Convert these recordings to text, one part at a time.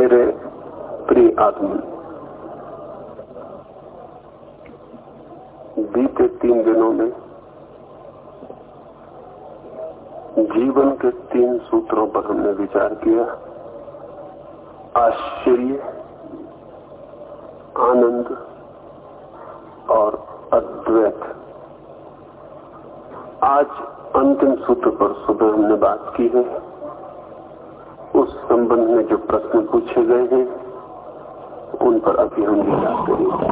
मेरे प्रिय आदमी, बीते तीन दिनों में जीवन के तीन सूत्रों पर हमने विचार किया। आश्चर्य, आनंद और अद्वैत। आज अंतिम सूत्र पर सुबह हमने बात की है। संबंध में जो प्रश्न पूछे गए हैं, उन पर अभी हम विचार करेंगे।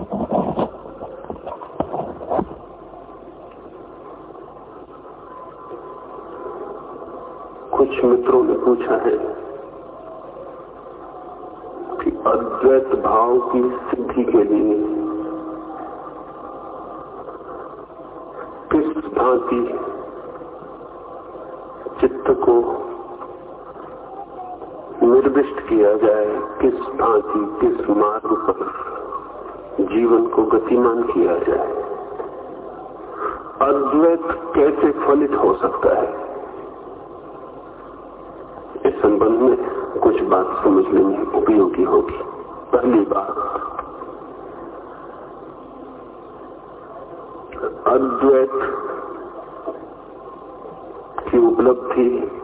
कुछ मित्रों ने पूछा है कि अद्वैत भाव की सिद्धि के लिए किस भांति चित्त को निर्दिष्ट किया जाए किस भांति, किस मार्ग पर जीवन को गतिमान किया जाए। अद्वैत कैसे फलित हो सकता है? इस संबंध में कुछ बात समझ लेनी उपयोगी होगी। पहली बात, अद्वैत की उपलब्धि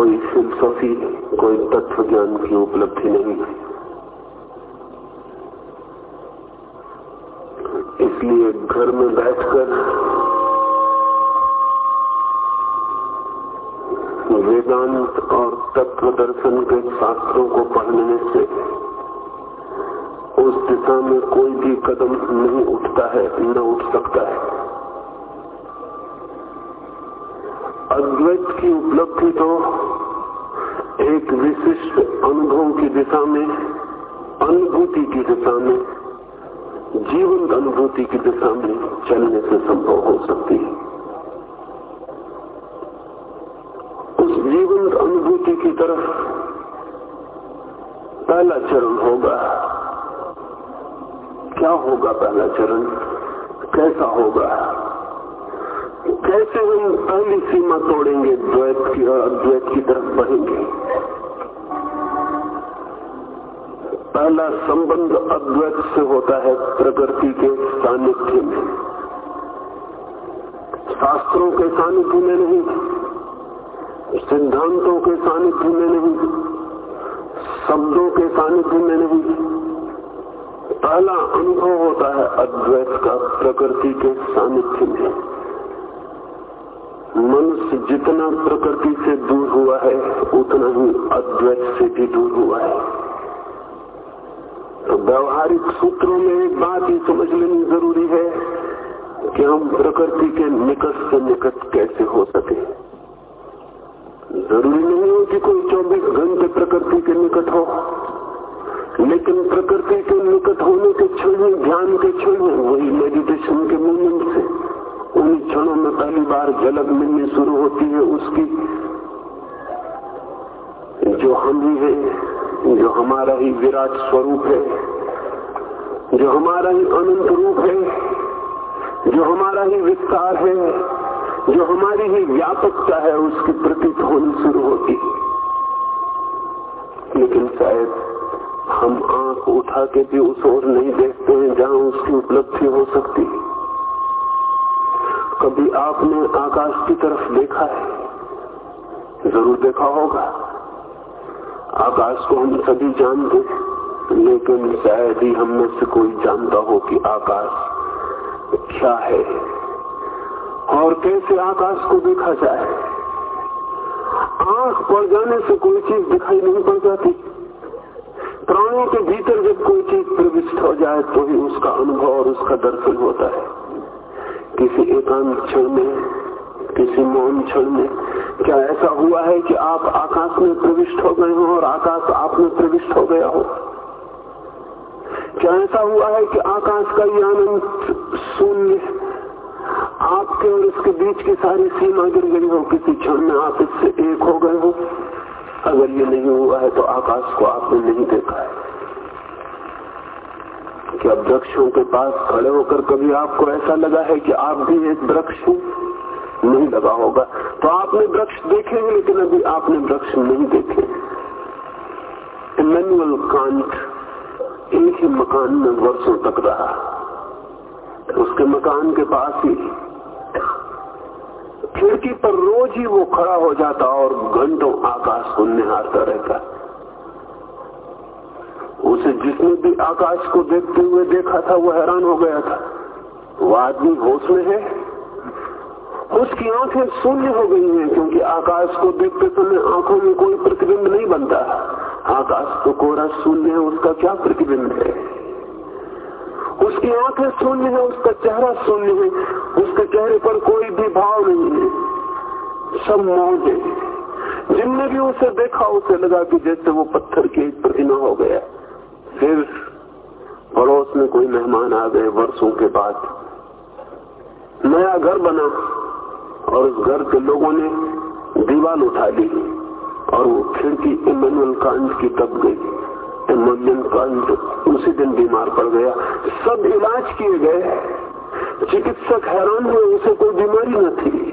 कोई फिलोसॉफी कोई तत्व ज्ञान की उपलब्धि नहीं इसलिए घर में बैठकर वेदांत और तत्व दर्शन के शास्त्रों को पढ़ने से उस दिशा में कोई भी कदम नहीं उठता है, न उठ सकता है। अद्वैत की उपलब्धि तो एक विशिष्ट अनुभव की दिशा में, अनुभूति की दिशा में, जीवन अनुभूति की दिशा में चलने से संभव हो सकती है। उस जीवन अनुभूति की तरफ़ पहला चरण होगा। क्या होगा पहला चरण? कैसा होगा? कैसे हम पहली सीमा तोड़ेंगे? द्वैत की और अद्वैत की तरफ़ बढ़ेंगे। पहला संबंध अद्वैत से होता है प्रकृति के सानिध्य में। शास्त्रों के सानिध्य में नहीं, सिद्धांतों के सानिध्य में नहीं, शब्दों के सानिध्य में नहीं। पहला अनुभव होता है अद्वैत का प्रकृति के सानिध्य में। मनुष्य जितना प्रकृति से दूर हुआ है, उतना ही अद्वैत से भी दूर हुआ है। व्यवहारिक सूत्रों में एक बात ही समझ लेनी ज़रूरी है कि हम प्रकृति के निकट से निकट कैसे हो सके। ज़रूरी नहीं है कि कोई 24 घंटे प्रकृति के निकट हो, लेकिन प्रकृति के निकट होने के क्षण ध्यान के क्षण वही मेडिटेशन के मूवमेंट से उन क्षणों में पहली बार झलक मिलनी शुरू होती है उसकी। जो हम ही है, जो हमारा ही विराट स्वरूप है जो हमारा ही अनंत रूप है, जो हमारा ही विस्तार है, जो हमारी ही व्यापकता है, उसकी प्रतीत होनी शुरू होती। लेकिन शायद हम आँख उठा के भी उस ओर नहीं देखते हैं जहाँ उसकी उपलब्धि हो सकती। है कभी आपने आकाश की तरफ़ देखा है? ज़रूर देखा होगा। आकाश को हम सभी जानते लेकिन शायद ही हम में से कोई जानता हो कि आकाश क्या है और कैसे आकाश को देखा जाए। आँख पड़ जाने से कोई चीज़ दिखाई नहीं पड़ जाती। प्राणों के भीतर जब कोई चीज़ प्रविष्ट हो जाए तो ही उसका अनुभव और उसका दर्शन होता है। किसी एकांत क्षण में, किसी मौन क्षण में क्या ऐसा हुआ है कि आप आकाश में प्रविष्ट हो गए हो और आकाश आप में प्रविष्ट हो गया हो? क्या ऐसा हुआ है कि आकाश का ये आनंद शून्य आपके और इसके बीच की सारी सीमा गिर गई हो किसी क्षण में आप इससे एक हो गए हो। अगर ये नहीं हुआ है तो आकाश को आपने नहीं देखा है। क्या वृक्षों के पास खड़े होकर कभी आपको ऐसा लगा है कि आप भी एक वृक्ष हो? नहीं लगा होगा। तो आपने वृक्ष देखे लेकिन अभी आपने वृक्ष नहीं देखे इमेनुअल कांट एक ही मकान में वर्षों तक रहा। उसके मकान के पास ही खिड़की पर रोज ही वो खड़ा हो जाता और घंटों आकाश को निहारता रहता। उसे जिसने भी आकाश को देखते हुए देखा था, वो हैरान हो गया था। वो आदमी होश में है, उसकी आँखें शून्य हो गई हैं, क्योंकि आकाश को देखते समय आँखों में कोई प्रतिबिंब नहीं बनता। आकाश तो कोरा शून्य है, उसका क्या प्रतिबिंब है? उसकी आँखें शून्य है, उसका चेहरा शून्य है, उसके चेहरे पर कोई भी भाव नहीं है। सब मौज है। जिनने भी उसे देखा, उसे लगा कि जैसे वो पत्थर की एक प्रतिमा हो गया। फिर पड़ोस में कोई मेहमान आ गए वर्षों के बाद। नया घर बना और उस घर के लोगों ने दीवार उठा ली। और वो खिड़की इमेनुअल कांड की दब गई। इमेनुअल कांड उसी दिन बीमार पड़ गया। सब इलाज किए गए। चिकित्सक हैरान हुए, उसे कोई बीमारी न थी।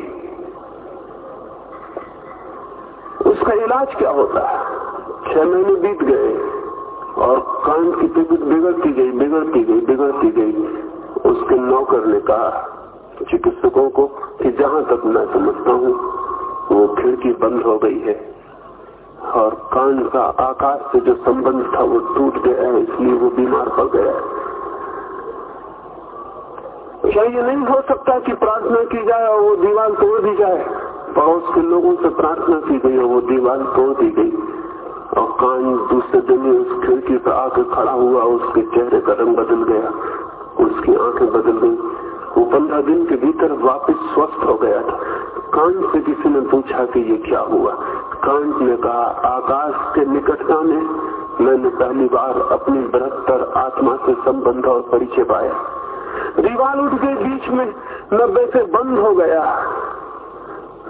उसका इलाज क्या होता? है छह महीने बीत गए और कांड की तबियत बिगड़ती गई बिगड़ती गई बिगड़ती गई। उसके नौकर ने कहा चिकित्सकों को कि जहाँ तक मैं समझता हूँ, वो खिड़की बंद हो गई है। और कान का आकाश से जो संबंध था वो टूट गया है, इसलिए वो बीमार पड़ गया है। क्या ये नहीं हो सकता कि प्रार्थना की जाए और वो दीवार तोड़ दी जाए। पड़ोस के लोगों से प्रार्थना की गई और वो दीवार तोड़ दी गई। और कान दूसरे दिन उस खिड़की पर आकर खड़ा हुआ, उसके चेहरे का रंग बदल गया, उसकी आँखें बदल गई। वो पंद्रह दिन के भीतर वापस स्वस्थ हो गया था। कान से किसी ने पूछा कि ये क्या हुआ? कांट ने कहा, आकाश के निकटता में मैंने पहली बार अपनी बृहत्तर आत्मा से संबंध और परिचय पाया। दीवार उठ गई बीच में, नब्बे से बंद हो गया।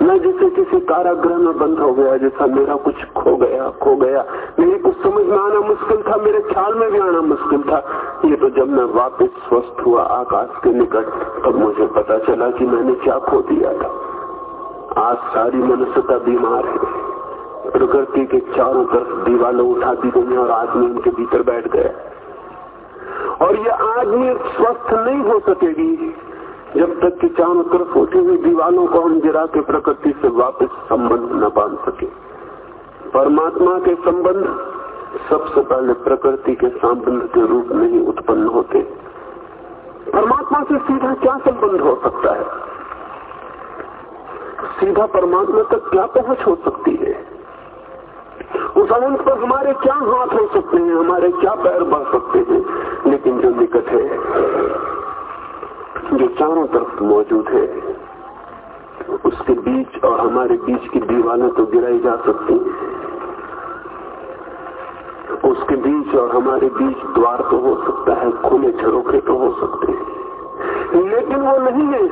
मैं जैसे किसी कारागृह में बंद हो गया, जैसा मेरा कुछ खो गया खो गया। मेरी कुछ समझ में आना मुश्किल था, मेरे ख्याल में भी आना मुश्किल था। ये तो जब मैं वापस स्वस्थ हुआ आकाश के निकट, तब मुझे पता चला कि मैंने क्या खो दिया था। आज सारी मनुष्यता बीमार है। प्रकृति के चारों तरफ़ दीवालों उठा दी गई और आदमी उनके भीतर बैठ गया और ये आदमी स्वस्थ नहीं हो सकेगी जब तक कि चारों तरफ़ उठी हुई दीवालों को हम गिरा के प्रकृति से वापस संबंध न बाँध सके। परमात्मा के संबंध सबसे पहले प्रकृति के संबंध के रूप में ही उत्पन्न होते। परमात्मा से सीधा क्या संबंध हो सकता है? सीधा परमात्मा तक क्या पहुँच हो सकती है? उस अनंत पर हमारे क्या हाथ हो सकते हैं, हमारे क्या पैर बढ़ सकते हैं? लेकिन जो निकट है, जो चारों तरफ़ मौजूद है, उसके बीच और हमारे बीच की दीवारें तो गिराई जा सकती उसके बीच और हमारे बीच द्वार तो हो सकता है, खुले झरोखे तो हो सकते हैं। लेकिन वो नहीं है,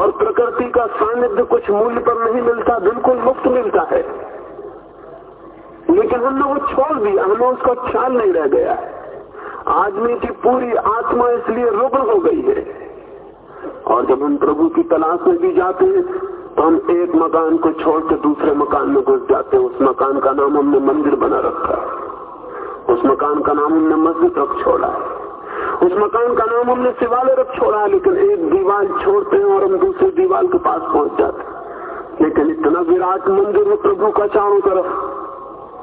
और प्रकृति का सानिध्य कुछ मूल्य पर नहीं मिलता, बिल्कुल मुफ़्त मिलता है। लेकिन हमने वो छोड़ दिया। हमें उसका ख्याल नहीं रह गया आदमी की पूरी आत्मा इसलिए रुग्ण हो गई है। और जब हम प्रभु की तलाश में भी जाते हैं तो हम एक मकान को छोड़कर दूसरे मकान में घुस जाते हैं। उस मकान का नाम हमने मंदिर बना रखा है। उस मकान का नाम हमने मस्जिद रख छोड़ा है। उस मकान का नाम हमने शिवालय रख छोड़ा है, लेकिन एक दीवार छोड़ते हैं और हम दूसरी दीवार के पास पहुँच जाते हैं। लेकिन इतना विराट मंदिर है प्रभु का चारों तरफ़।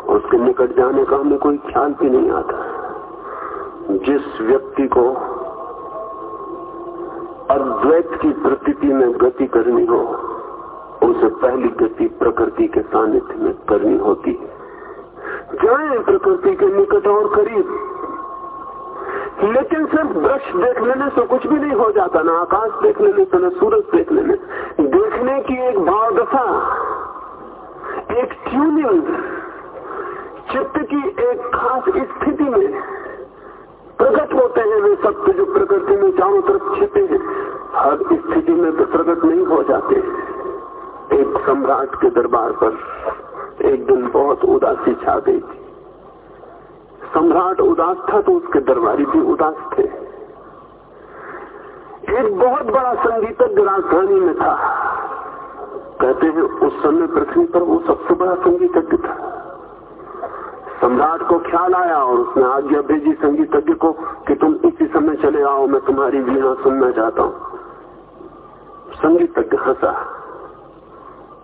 उसके निकट जाने का हमें कोई ख्याल भी नहीं आता। जिस व्यक्ति को अद्वैत की प्रकृति में गति करनी हो, उसे पहली गति प्रकृति के सानिध्य में करनी होती है। जाए प्रकृति के निकट और करीब। लेकिन सिर्फ़ वृक्ष देख लेने से कुछ भी नहीं हो जाता, ना आकाश देख लेने से न सूरज देख लेने देखने की एक भाव दशा एक ट्यूनिंग चित्त की एक खास स्थिति में प्रकट होते हैं वे सत्य जो प्रकृति में चारों तरफ़ छिपे हैं, हर स्थिति में तो प्रकट नहीं हो जाते। एक सम्राट के दरबार पर एक दिन बहुत उदासी छा गई थी। सम्राट उदास था तो उसके दरबारी भी उदास थे। एक बहुत बड़ा संगीतज्ञ राजधानी में था। कहते हैं उस समय पृथ्वी पर वो सबसे बड़ा संगीतज्ञ था। सम्राट को ख्याल आया और उसने आज्ञा भेजी संगीतज्ञ को कि तुम इसी समय चले आओ, मैं तुम्हारी वीणा सुनना चाहता हूँ। संगीतज्ञ हंसा।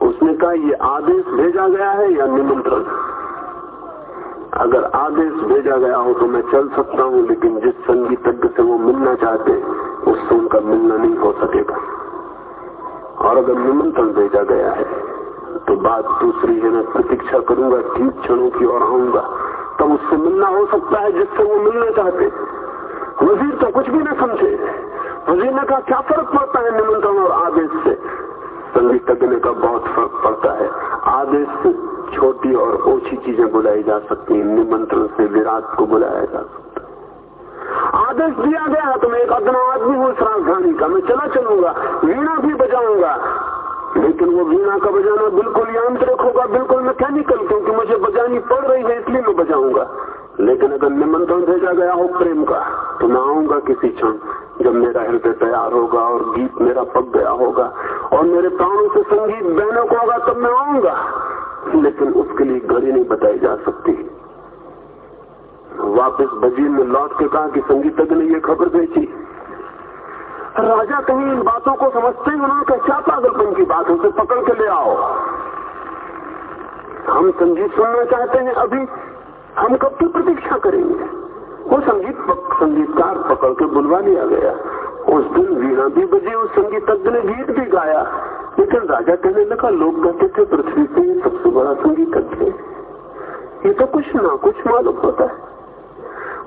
उसने कहा, ये आदेश भेजा गया है या निमंत्रण? अगर आदेश भेजा गया हो तो मैं चल सकता हूँ, लेकिन जिस संगीतज्ञ से वो मिलना चाहते, उससे उनका मिलना नहीं हो सकेगा। और अगर निमंत्रण भेजा गया है तो बात दूसरी है मैं प्रतीक्षा करूँगा ठीक क्षणों की ओर आऊँगा। तब उससे मिलना हो सकता है, जिससे वो मिलना चाहते। वज़ीर तो कुछ भी न समझे। वज़ीर ने कहा, क्या फ़र्क पड़ता है निमंत्रण और आदेश से? संगीतज्ञ का बहुत फ़र्क पड़ता है। आदेश से छोटी और ओछी चीज़ें बुलाई जा सकती है। निमंत्रण से विराट को बुलाया जा सकता आदेश दिया गया तो मैं एक अदना आदमी हूँ इस राजधानी का। मैं चला चलूँगा। वीणा भी बजाऊँगा। लेकिन वो वीणा का बजाना बिल्कुल यांत्रिक होगा, बिल्कुल मैकेनिकल क्योंकि मुझे बजानी पड़ रही है, इसलिए मैं बजाऊँगा। लेकिन अगर निमंत्रण भेजा गया हो प्रेम का तो मैं आऊँगा किसी क्षण, जब मेरा हृदय तैयार होगा और गीत मेरा पक गया होगा और मेरे प्राणों से संगीत बहनों को होगा, तब मैं आऊँगा। लेकिन उसके लिए घड़ी नहीं बताई जा सकती। वापस बजीर में लौट के कहा कि संगीतज्ञ ने यह खबर भेजी। राजा कहीं इन बातों को समझते ही उन्होंने कहा क्या पागलपन की बात उसे पकड़ के ले आओ। हम संगीत सुनना चाहते हैं, अभी हम कब की प्रतीक्षा करेंगे? वो संगीत संगीतकार पकड़ के बुलवा लिया गया। उस दिन वीणा भी बजी, उस संगीतज्ञ ने गीत भी गाया। लेकिन राजा कहने लगा, लोग कहते थे पृथ्वी पे, सबसे बड़ा संगीतज्ञ। ये तो कुछ ना कुछ मालूम होता है।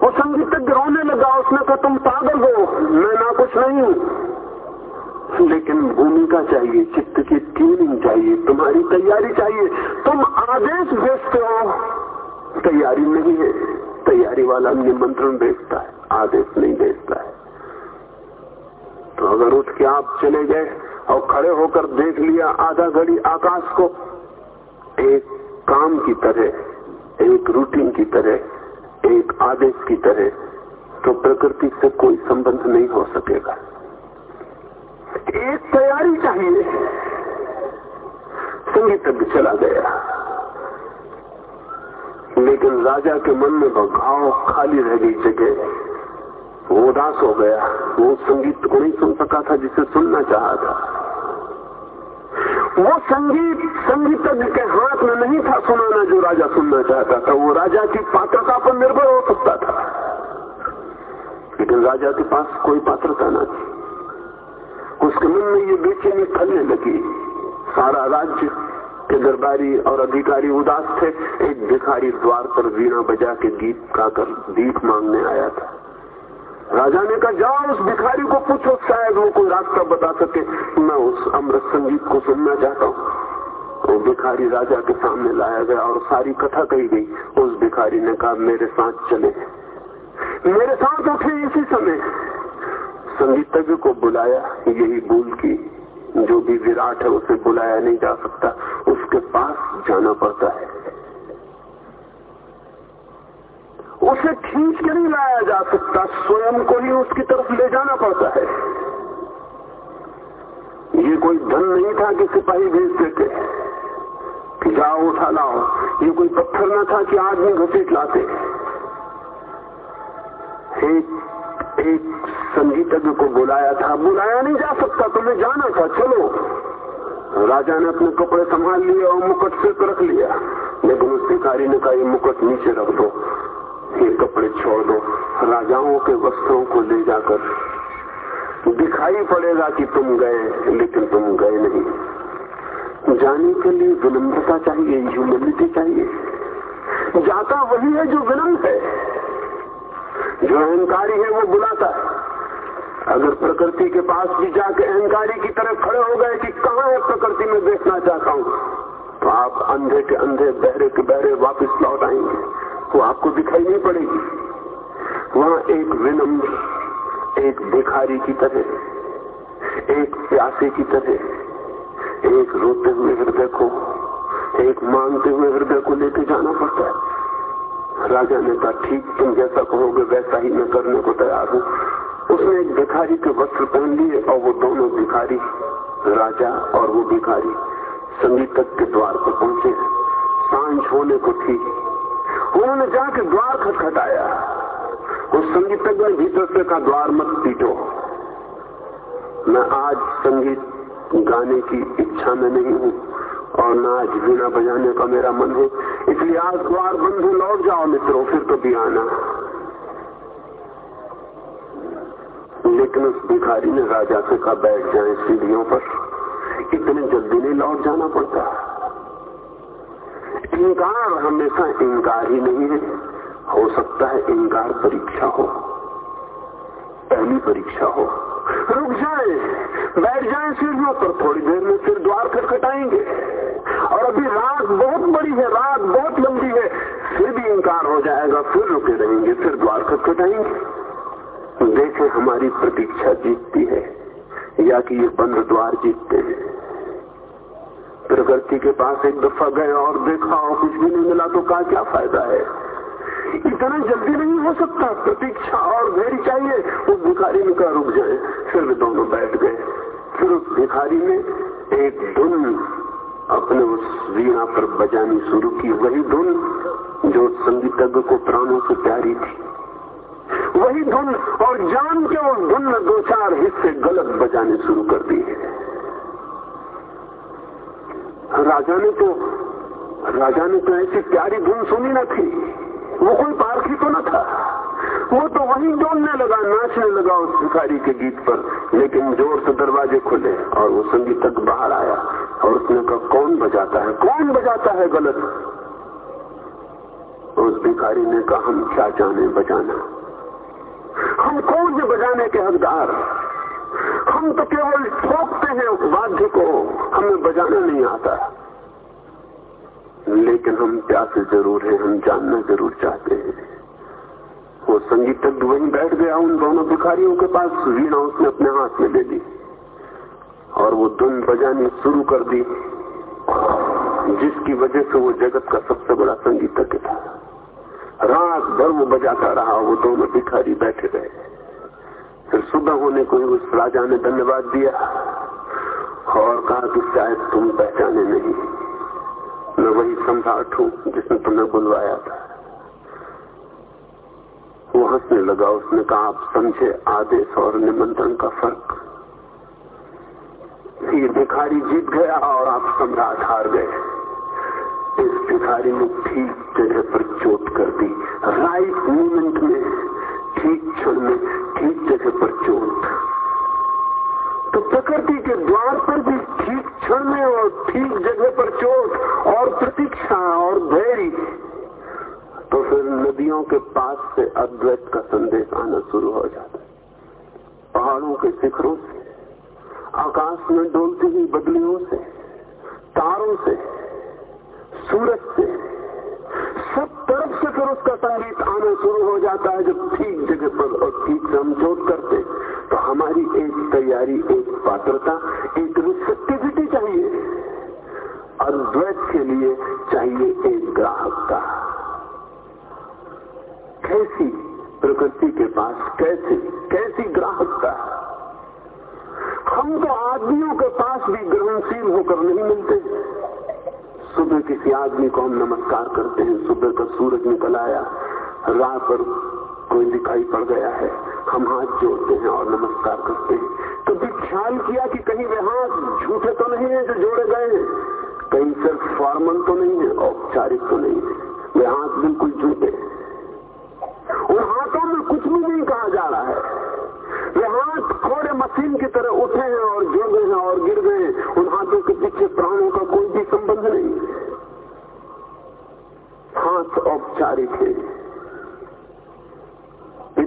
वो संगीतज्ञ रोने लगा, उसने कहा, तुम पागल हो, मैं ना कुछ नहीं। हूँ लेकिन भूमिका चाहिए, चित्त की ट्यूनिंग चाहिए, तुम्हारी तैयारी चाहिए। तुम आदेश भेजते हो, तैयारी नहीं है। तैयारी वाला निमंत्रण भेजता है, आदेश नहीं भेजता है। तो अगर उठ के आप चले गए और खड़े होकर देख लिया आधा घड़ी आकाश को, एक काम की तरह, एक रूटीन की तरह एक आदेश की तरह तो प्रकृति से कोई संबंध नहीं हो सकेगा। एक तैयारी चाहिए। संगीतज्ञ चला गया। लेकिन राजा के मन में घाव खाली रह गई जगह। वो उदास हो गया। वो संगीत को नहीं सुन सका था जिसे सुनना चाहा था। वो संगीत संगीतज्ञ के हाथ में नहीं था सुनाना जो राजा सुनना चाहता था, वो राजा की पात्रता पर निर्भर हो सकता था। लेकिन राजा के पास कोई पात्रता ना थी। उसके मन में ये बेचैनी फलने लगी। सारा राज्य के दरबारी और अधिकारी उदास थे। एक भिखारी द्वार पर वीणा बजा के गीत गाकर भीख मांगने आया था। राजा ने कहा, जाओ उस भिखारी को पूछो, शायद वो कोई रास्ता बता सके। मैं उस अमृत संगीत को सुनना चाहता हूँ। वो भिखारी राजा के सामने लाया गया और सारी कथा कही गई। उस भिखारी ने कहा, मेरे साथ चले। मेरे साथ उठे इसी समय। संगीतज्ञ को बुलाया, यही भूल की जो भी विराट है, उसे बुलाया नहीं जा सकता। उसके पास जाना पड़ता है। उसे खींच के नहीं लाया जा सकता। स्वयं को ही उसकी तरफ़ ले जाना पड़ता है। ये कोई धन नहीं था कि सिपाही भेज देते। कि जाओ, उठा लाओ। ये कोई पत्थर न था कि आदमी घसीट लाते। एक एक संगीतज्ञ को बुलाया था। बुलाया नहीं जा सकता, तुम्हें जाना था। चलो। राजा ने अपने कपड़े संभाल लिए और मुकुट सिर रख लिया। लेकिन उस भिखारी ने कहा मुकुट नीचे रख दो। ये कपड़े छोड़ दो। राजाओं के वस्त्रों को ले जाकर। दिखाई पड़ेगा कि तुम गए, लेकिन तुम गए नहीं। जाने के लिए विनम्रता चाहिए ह्यूमिलिटी चाहिए। जाता वही है जो विनम्र है। जो अहंकारी है वो बुलाता है। अगर प्रकृति के पास भी जाके अहंकारी की तरह खड़े हो गए कि कहा है प्रकृति, में देखना चाहता हूँ। तो आप अंधे के अंधे, बहरे के बहरे वापस लौट आएँगे। वो आपको दिखाई नहीं पड़ेगी। वहाँ एक विनम्र, एक भिखारी की तरह, एक प्यासे की तरह, एक रोते हुए हृदय को, एक मांगते हुए हृदय को लेके जाना पड़ता है। राजा ने कहा, ठीक, तुम जैसा कहोगे, वैसा ही मैं करने को तैयार हूँ। उसने एक भिखारी के वस्त्र पहन लिए और वो दोनों भिखारी, राजा और वो भिखारी संगीतक के द्वार पर पहुँचे। साँझ होने को थी। उन्होंने जाके द्वार खटखटाया। उस संगीतज्ञ भीतर से कहा, द्वार मत पीटो। मैं आज संगीत गाने की इच्छा में नहीं हूँ, और न आज वीणा बजाने का मेरा मन है। इसलिए आज द्वार बंद बंधु लौट जाओ मित्रों, फिर तो भी आना। लेकिन उस भिखारी ने राजा से कहा, बैठ जाए सीढ़ियों पर। इतने जल्दी नहीं लौट जाना पड़ता। इनकार हमेशा इनकार ही नहीं है। हो सकता है इनकार परीक्षा हो, पहली परीक्षा हो। रुक जाए, बैठ जाए सीढ़ियों पर थोड़ी देर में फिर द्वार खटखटाएँगे। और अभी रात बहुत बड़ी है, रात बहुत लंबी है, फिर भी इनकार हो जाएगा, फिर रुके रहेंगे, फिर द्वार खटखटाएँगे। देखे हमारी प्रतीक्षा जीतती है, या कि ये बंद द्वार जीतते हैं। प्रकृति के पास एक दफ़ा गए और देखा और कुछ भी नहीं मिला तो कहा क्या फ़ायदा है? इतना जल्दी नहीं हो सकता। प्रतीक्षा और धैर्य चाहिए। उस भिखारी में कहा रुक जाए? फिर वे दोनों बैठ गए। फिर उस भिखारी ने एक धुन अपने उस वीणा पर बजानी शुरू की। वही धुन जो संगीतज्ञ को प्राणों से प्यारी थी। वही धुन और जान के उस धुन में दो चार हिस्से गलत बजाने शुरू कर दिए। राजा ने तो राजा ने तो ऐसी प्यारी धुन सुनी न थी। वो कोई पारखी तो न था। वो तो वहीं डोलने लगा, नाचने लगा उस भिखारी के गीत पर। लेकिन ज़ोर से दरवाजे खुले और वो संगीत तक बाहर आया और उसने कहा, कौन बजाता है? कौन बजाता है गलत? उस भिखारी ने कहा, हम क्या जाने बजाना? हम कौन से बजाने के हकदार? हम तो केवल ठोकते हैं उस वाद्य को। हमें बजाना नहीं आता। लेकिन हम प्यासे ज़रूर हैं, हम जानना ज़रूर चाहते हैं। वो संगीतज्ञ वहीं बैठ गया, उन दोनों भिखारियों के पास वीणा उसने अपने हाथ में ले ली और वो धुन बजानी शुरू कर दी, जिसकी वजह से वो जगत का सबसे बड़ा संगीतज्ञ था। रात भर वो बजाता रहा, वो दोनों भिखारी बैठे गए फिर सुबह होने को ही उस राजा ने धन्यवाद दिया और कहा कि शायद तुम पहचाने नहीं। मैं वही सम्राट हूँ जिसने तुम्हें बुलवाया था। वो हंसने लगा, उसने कहा, आप समझे, आदेश और निमंत्रण का फ़र्क। ये भिखारी जीत गया और आप सम्राट हार गए। इस भिखारी ने ठीक जगह पर चोट कर दी। राइट मूवमेंट में ठीक क्षण में ठीक जगह पर चोट। तो प्रकृति के द्वार पर भी ठीक क्षण में और ठीक जगह पर चोट और प्रतीक्षा और धैर्य तो फिर नदियों के पास से अद्वैत का संदेश आना शुरू हो जाता है। पहाड़ों के शिखरों से, आकाश में डोलती हुई बदलियों से, तारों से, सूरज से, सब तरफ़ से फिर उसका संगीत शुरू हो जाता है जब ठीक जगह पर और ठीक से हम चोट करते तो हमारी एक तैयारी, एक पात्रता, एक रिसेप्टिविटी चाहिए। अद्वैत के लिए चाहिए एक ग्राहकता। कैसी प्रकृति के पास, कैसी कैसी ग्राहकता? हम तो आदमियों के पास भी ग्रहणशील होकर नहीं मिलते। सुबह किसी आदमी को हम नमस्कार करते हैं, सुबह का सूरज निकल आया। राह पर कोई दिखाई पड़ गया है। हम हाथ जोड़ते हैं और नमस्कार करते हैं। तो भी ख्याल किया कि कहीं वे हाथ झूठे तो नहीं है जो जोड़े गए हैं। कहीं सिर्फ़ फॉर्मल तो नहीं है, औपचारिक तो नहीं है। वे हाथ बिल्कुल झूठे उन हाथों में कुछ भी नहीं कहा जा रहा है। वे हाथ थोड़े मशीन की तरह उठे हैं और जुड़ गए हैं और गिर गए उन हाथों के पीछे प्राणों का कोई भी संबंध नहीं। है हाथ औपचारिक है।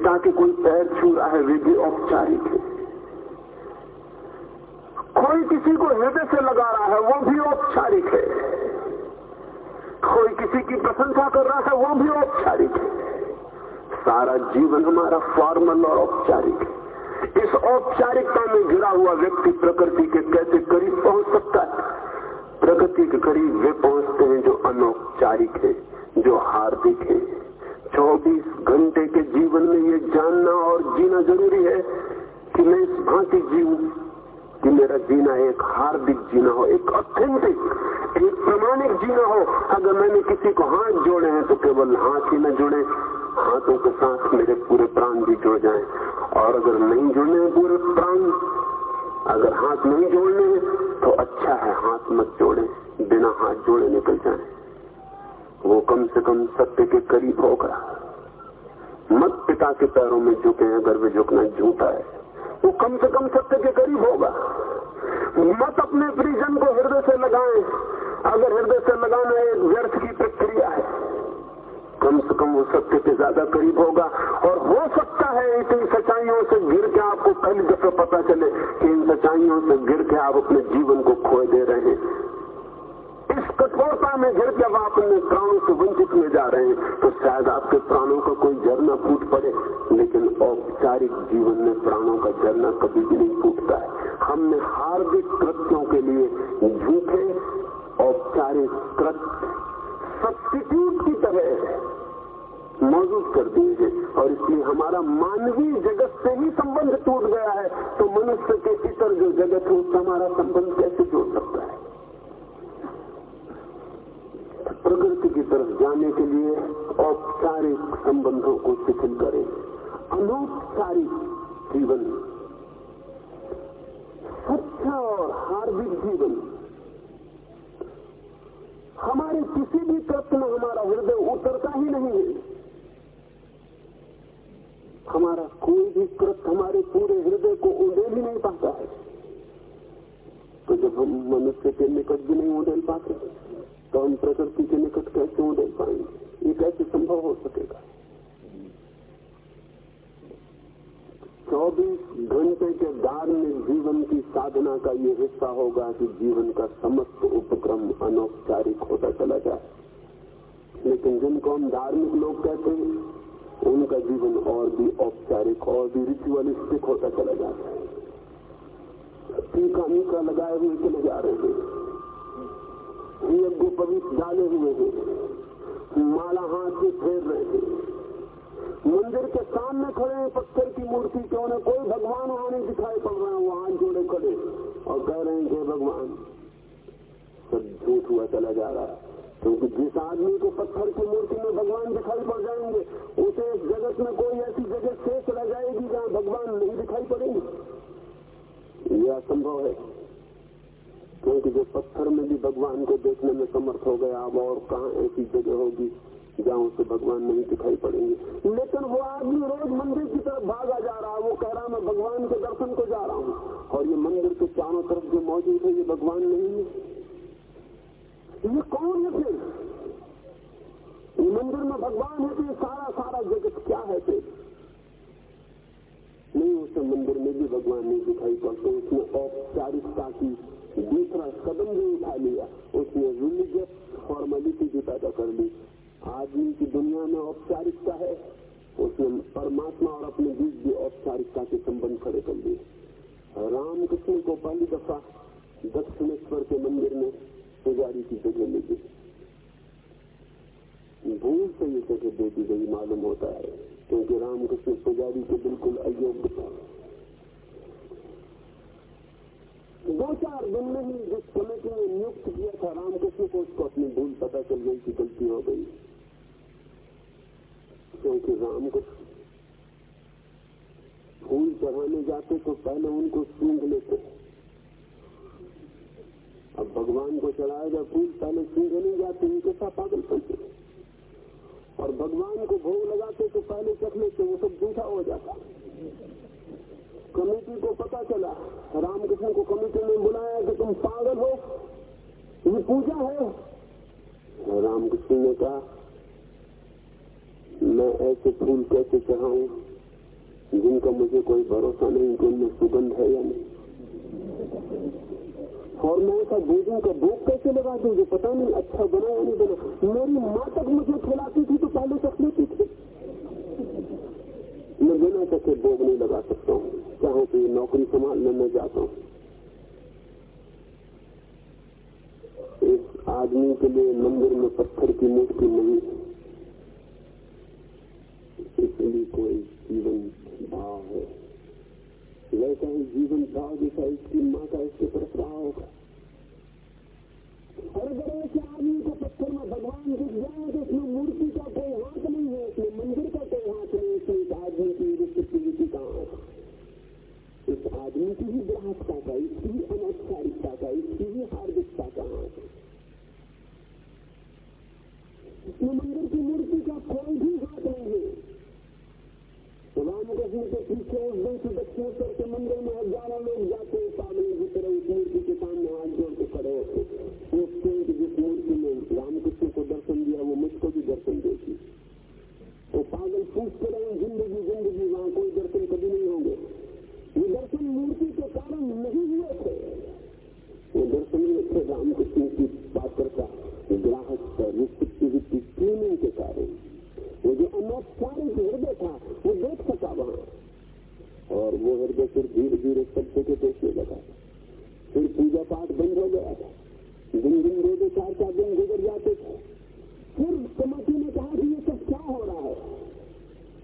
पिता के कोई पैर छू रहा है, वे भी औपचारिक है। कोई किसी को हृदय से लगा रहा है, वो भी औपचारिक है। कोई किसी की प्रशंसा कर रहा है, वो भी औपचारिक है। सारा जीवन हमारा फॉर्मल और औपचारिक है। इस औपचारिकता में घिरा हुआ व्यक्ति प्रकृति के कैसे करीब पहुँच सकता है? प्रकृति के करीब वे पहुँचते हैं जो अनौपचारिक है, जो हार्दिक है। 24 घंटे के जीवन में ये जानना और जीना ज़रूरी है कि मैं इस भांति जीव कि मेरा जीना एक हार्दिक जीना हो, एक ऑथेंटिक एक प्रमाणिक जीना हो। अगर मैंने किसी को हाथ जोड़े हैं तो केवल हाथ ही न जुड़े, हाथों के साथ मेरे पूरे प्राण भी जुड़ जाए। और अगर नहीं जुड़ने हैं पूरे प्राण, अगर हाथ नहीं जोड़ने हैं तो अच्छा है, हाथ मत जोड़े, बिना हाथ जोड़े निकल जाए। वो कम से कम सत्य के करीब होगा। मत पिता के पैरों में झुके अगर वे झुकना झूठा है। वो कम से कम सत्य के करीब होगा। मत अपने परिजन को हृदय से लगाएँ। अगर हृदय से लगाना एक व्यर्थ की प्रक्रिया है, कम से कम वो सत्य के ज़्यादा करीब होगा। और हो सकता है इतनी सच्चाइयों से गिर के आपको पहली दफे पता चले कि इन सच्चाइयों से गिर के आप अपने जीवन को खोए दे रहे हैं। इस कठोरता में गिर जब आप अपने प्राणों से वंचित में जा रहे हैं तो शायद आपके प्राणों का कोई झरना फूट पड़े, लेकिन औपचारिक जीवन में प्राणों का झरना कभी भी नहीं फूटता है। हमने हार्दिक कृत्यों के लिए झूठे, औपचारिक कृत्य सब्सिट्यूट की तरह मौजूद कर दिए और इसलिए हमारा मानवीय जगत से ही संबंध टूट गया है। तो मनुष्य के इतर जो जगत है, उससे हमारा संबंध कैसे जोड़ सकता है प्रकृति की तरफ़ जाने के लिए औपचारिक संबंधों को शिथिल करें। अनौपचारिक जीवन। सच्चा और हार्दिक जीवन। हमारे किसी भी कृत्य में हमारा हृदय उतरता ही नहीं है। हमारा कोई भी कृत्य हमारे पूरे हृदय को उड़ेल ही नहीं पाता है। तो जब हम मनुष्य के निकट भी नहीं उड़ेल पाते तो हम प्रकृति के निकट कैसे उड़ेल पाएँगे? ये कैसे संभव हो सकेगा? चौबीस घंटे के धार्मिक जीवन की साधना का ये हिस्सा होगा कि जीवन का समस्त उपक्रम अनौपचारिक होता चला जाए। लेकिन जिनको हम धार्मिक लोग कहते हैं, उनका जीवन और भी औपचारिक और भी रिचुअलिस्टिक होता चला जाता है। टीका मीका लगाए हुए चले जा रहे हैं। यज्ञ पवित्र डाले हुए हैं माला हाथ से फेर रहे हैं मंदिर के सामने खड़े हैं, पत्थर की मूर्ति क्यों उन्हें कोई भगवान वहाँ नहीं दिखाई पड़ रहा है, वो हाथ जोड़े खड़े और कह रहे हैं कि भगवान, सब झूठ हुआ चला जा रहा है। क्योंकि जिस आदमी को पत्थर की मूर्ति में भगवान दिखाई पड़ जाएँगे, उसे इस जगत में कोई ऐसी जगह शेष रह जाएगी जहाँ भगवान नहीं दिखाई पड़ेंगे। यह असंभव है। क्योंकि जो पत्थर में भी भगवान को देखने में समर्थ हो गया, अब और कहा ऐसी जगह होगी जहाँ उसे भगवान नहीं दिखाई पड़ेंगे? लेकिन वो आदमी रोज मंदिर की तरफ़ भागा जा रहा है। वो कह रहा मैं भगवान के दर्शन को जा रहा हूँ। और ये मंदिर के चारों तरफ़ जो मौजूद है, ये भगवान नहीं है। ये कौन है फिर? ये मंदिर में भगवान है तो सारा सारा जगत क्या है फिर? नहीं, उसे मंदिर में भी भगवान नहीं दिखाई पड़ते। उसने औपचारिकता की दूसरा कदम भी उठा लिया। उसने रिलीजियस फॉर्मेलिटी भी पैदा कर ली। आदमी की दुनिया में औपचारिकता है। उसने परमात्मा और अपने बीच भी औपचारिकता के संबंध खड़े कर लिए। रामकृष्ण को पहली दफ़ा दक्षिणेश्वर के मंदिर में पुजारी की जगह मिली। भूल से ये जगह दे दी गई मालूम होता है, क्योंकि रामकृष्ण पुजारी के बिल्कुल अयोग्य था। दो चार दिन में ही जिस कमेटी ने नियुक्त किया था, रामकृष्ण को उसको अपनी भूल पता चल गई कि गलती हो गई। क्योंकि राम को फूल चढ़ाने जाते तो पहले उनको सूंघ लेते। अब भगवान को चढ़ाएगा फूल, पहले सूंघे नहीं जाते, उनके साथ पागल करते और भगवान को भोग लगाते तो पहले चख लेते, वो सब झूठा हो जाता। कमेटी को पता चला, रामकृष्ण को कमेटी ने बुलाया कि तुम पागल हो। ये पूजा है। रामकृष्ण ने कहा, मैं ऐसे फूल कैसे चढ़ाऊं जिनका मुझे कोई भरोसा नहीं कि उनमें सुगंध है या नहीं? और मैं ऐसा भोजन का भोग कैसे लगा दूँ जो पता नहीं अच्छा बना या नहीं बना। मेरी माँ तक मुझे खिलाती थी तो पहले तक लेती थी। मैं बिना चखे भोग नहीं लगा सकता हूँ। चाहे तो ये नौकरी संभालने में जाता हूँ। इस आदमी के लिए मंदिर में पत्थर की मूर्ति नहीं इसलिए कोई जीवन भाव है। वैसा ही जीवन भाव जैसा इसकी माँ का इसके तरफ़ रहा होगा। और अगर ऐसे आदमी को पत्थर में भगवान दिख जाए तो उसमें मूर्ति का कोई हाथ नहीं है, उसमें मंदिर का कोई हाथ नहीं उसमें इस आदमी की कहाँ है इस आदमी की ही ग्राहकता का इसकी ही अनौपचारिकता का इसकी ही हार्दिकता का हाथ मंदिर की मूर्ति का कोई भी हाथ नहीं है। रामकृष्ण के पीछे, उस दिन से दक्षिणेश्वर के मंदिर में हज़ारों लोग जाते पागल पूछते रहे ज़िंदगी ज़िंदगी, वहाँ कोई दर्शन कभी नहीं होंगे। ये दर्शन मूर्ति के कारण नहीं हुए थे। वो दर्शन हुए थे, रामकृष्ण की पात्रता ग्राहक का रिस्पीविटी ट्रेनिंग के कारण। वो जो अनौपचारिक हृदय था, वो देख सका वहाँ। और वो हृदय फिर धीरे धीरे सत्य के देखने लगा। फिर पूजा पाठ बंद हो गया था। दिन दिन दो दो चार चार दिन गुजर जाते थे। फिर कमेटी ने कहा कि ये सब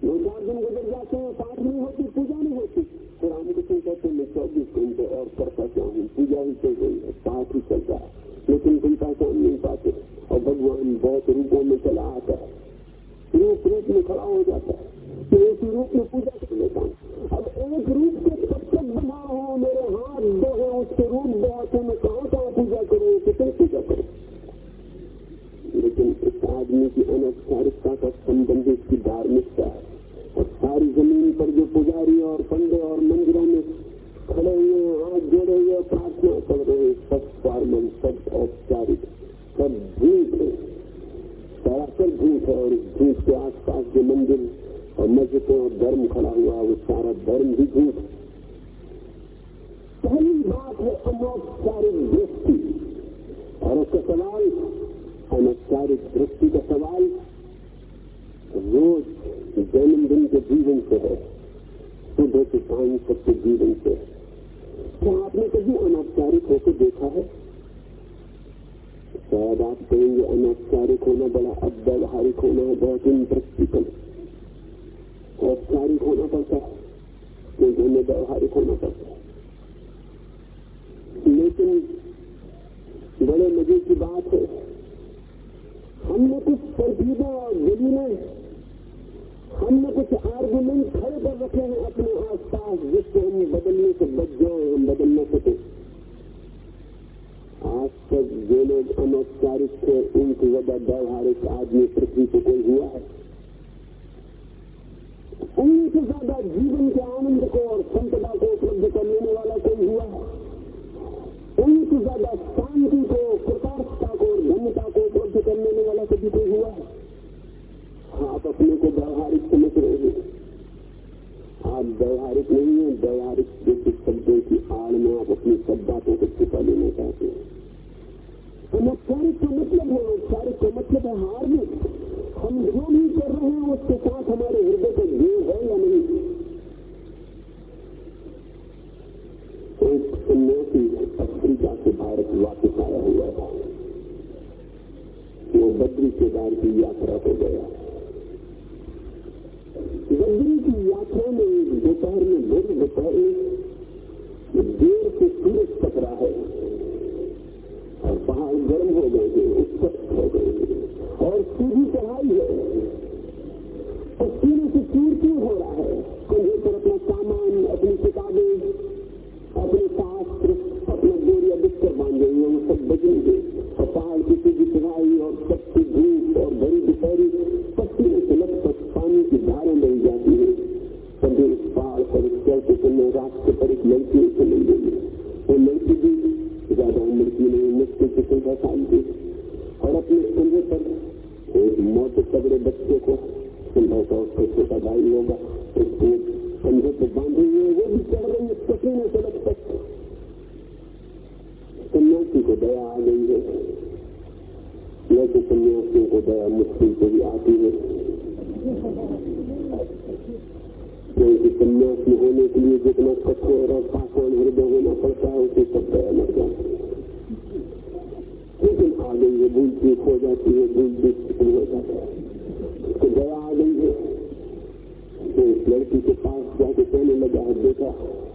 दो चार दिन गुजर जाते हैं पाठ नहीं होती, पूजा नहीं होती। फिर रामकृष्ण कहते मैं चौबीस घंटे और करता क्या हूँ? पूजा ही चल रही है पाठ ही चल रहा है। लेकिन कोई पहचान नहीं पाते, और भगवान बहुत रूपों में चला आता है। रूप रूप में खड़ा हो जाता है। तो एक रूप में पूजा कर लेता हूँ। अब एक रूप के कब तक बना हो मेरे हाथ दो है उसके रूप दो तो मैं कहाँ कहाँ पूजा करूँ? कितने पूजा करूँ? लेकिन इस आदमी की अनौपचारिकता का संबंध इसकी धार्मिकता है। और सारी ज़मीन पर जो पुजारी और पंडे और मंदिरों में खड़े हुए हाथ जोड़े हुए प्रार्थना कर रहे सब फॉर्मल सब औपचारिक, सब झूठ है। सरासर झूठ है और झूठ के आसपास जो मंदिर और मस्जिदें और धर्म खड़ा हुआ वो सारा धर्म भी झूठ पहली बात है अनौपचारिक दृष्टि। और उसका सवाल अनौपचारिक दृष्टि का सवाल रोज दैनंदिन के जीवन से है, सुबह से शाम तक के जीवन से है। क्या आपने कभी अनौपचारिक होकर देखा है? शायद आप कहेंगे अनौपचारिक होना बड़ा अव्यवहारिक होना है, बहुत इम्प्रैक्टिकल औपचारिक होना पड़ता है क्योंकि हमें व्यवहारिक होना पड़ता है। लेकिन बड़े मज़े की बात है, हमने कुछ तरकीबें और दलीलें हमने कुछ आर्गुमेंट खड़े कर रखे हैं अपने आस पास जिससे हम बदलने से बच जाए हम बदल न सके आज तक जो लोग अनौपचारिक थे उनसे ज़्यादा व्यवहारिक आदमी पृथ्वी को कोई हुआ है? उनसे ज़्यादा जीवन के आनंद को और संपदा को उपलब्ध कर लेने वाला कोई हुआ है? उनसे ज़्यादा शांति को, कृतार्थता को और धन्यता को उपलब्ध कर लेने वाला कभी कोई हुआ है? आप अपने को व्यवहारिक समझ रहे हैं। आप व्यवहारिक नहीं है, व्यवहारिक जैसे शब्दों की आड़ में आप अपनी सब बातों को छुपा लेना चाहते हैं। अनौपचारिक का मतलब है औपचारिक का मतलब है हार्मिक हम जो भी कर रहे हैं, उसके साथ हमारे हृदय को देव है या नहीं? एक सन्यासी अफ्रीका से भारत वापस आया हुआ था। वो बद्री केदार की यात्रा को गया। बद्री की यात्रा में दोपहर में भोर दोपहर में देर से सूरज पकड़ा है और पहाड़ गर्म हो गए थे उत्सक्त हो गए और सीधी चढ़ाई है। और सीने से चूर क्यों हो रहा है? कंधे पर अपना सामान, अपनी किताबें, अपने शास्त्र, अपना बोरिया बिस्तर बांधे हुए वो सब बजेंगे और पहाड़ की सीधी चढ़ाई और सबकी धूप और बड़ी दोपहरी से चौदह साल की और अपने कंधे पर एक मौत तगड़े बच्चे को संभवतः उसका छोटा भाई होगा। उसको कंधे पर बांधे हुए वो भी चढ़ रही है, पसीने से लगभग सन्यासी को दया आ गई है। वैसे सन्यासियों को दया मुश्किल से भी आती है। क्योंकि सन्यासी होने के लिए जितना कठोर और पाषाण हृदय होना पड़ता है, उसे सब दया लग जाती है लेकिन आ गई है हो जाती है, भूल चूक हो जाता है। तो दया आ गई है। तो लड़की के पास जाके कहने लगा है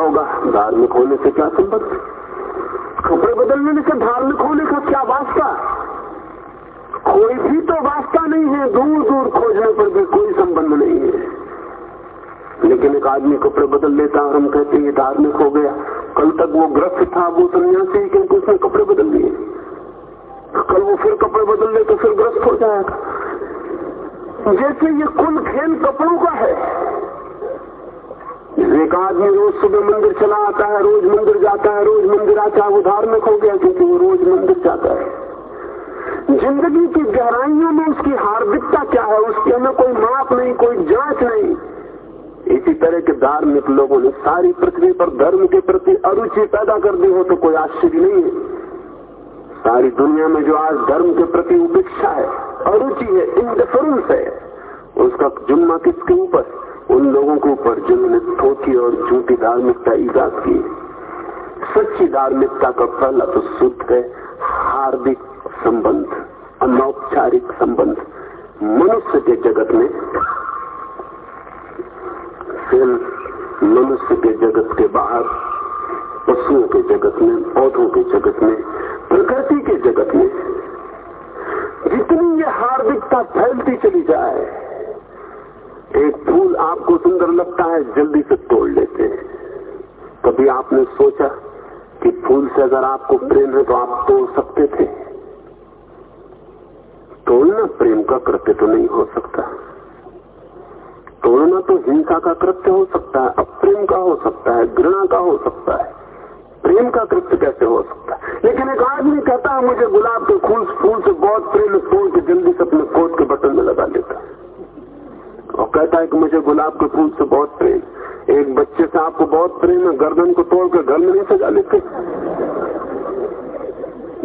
होगा? धार्मिक होने से क्या संबंध? कपड़े बदलने से धार्मिक होने का क्या वास्ता? कोई भी तो वास्ता नहीं है दूर दूर खोजने पर भी कोई संबंध नहीं है। लेकिन एक आदमी कपड़े बदल लेता और हम कहते हैं धार्मिक हो गया। कल तक वो ग्रस्त था, वो सन्यासी क्योंकि उसने कपड़े बदल लिए। कल वो फिर कपड़े बदल ले तो फिर ग्रस्त हो जाएगा। जैसे ये कुल खेल कपड़ों का है एक आदमी रोज सुबह मंदिर चला आता है, रोज मंदिर जाता है, रोज मंदिर आता है, वो धार्मिक हो गया क्योंकि वो रोज मंदिर जाता है। ज़िंदगी की गहराइयों में उसकी हार्दिकता क्या है, उसके हमें कोई माप नहीं, कोई जाँच नहीं। इसी तरह के धार्मिक लोगों ने सारी पृथ्वी पर धर्म के प्रति अरुचि पैदा कर दी हो तो कोई आश्चर्य नहीं है। सारी दुनिया में जो आज धर्म के प्रति उपेक्षा है, अरुचि है इंडिफरेंस है, उसका जुम्मा किसके ऊपर? उन लोगों के ऊपर जिन्होंने थोकी और झूठी धार्मिकता ईजाद की। सच्ची धार्मिकता का पहला तो शुद्ध है, हार्दिक संबंध, अनौपचारिक संबंध। मनुष्य के जगत में फिर मनुष्य के जगत के बाहर, पशुओं के जगत में, पौधों के जगत में, प्रकृति के जगत में जितनी ये हार्दिकता फैलती चली जाए एक फूल आपको सुंदर लगता है, जल्दी से तोड़ लेते हैं। कभी आपने सोचा कि फूल से अगर आपको प्रेम है तो आप तोड़ सकते थे? तोड़ना प्रेम का कृत्य तो नहीं हो सकता। तोड़ना तो हिंसा का कृत्य हो सकता है, अप्रेम का हो सकता है, घृणा का हो सकता है। प्रेम का कृत्य कैसे हो सकता है? लेकिन एक आदमी कहता है, मुझे गुलाब के फूल फूल से बहुत प्रेम तोड़ के जल्दी से अपने कोट के बटन में लगा लेता है। और कहता है कि मुझे गुलाब के फूल से बहुत प्रेम। एक बच्चे से आपको बहुत प्रेम है, गर्दन को तोड़ कर घर में नहीं सजा लेते।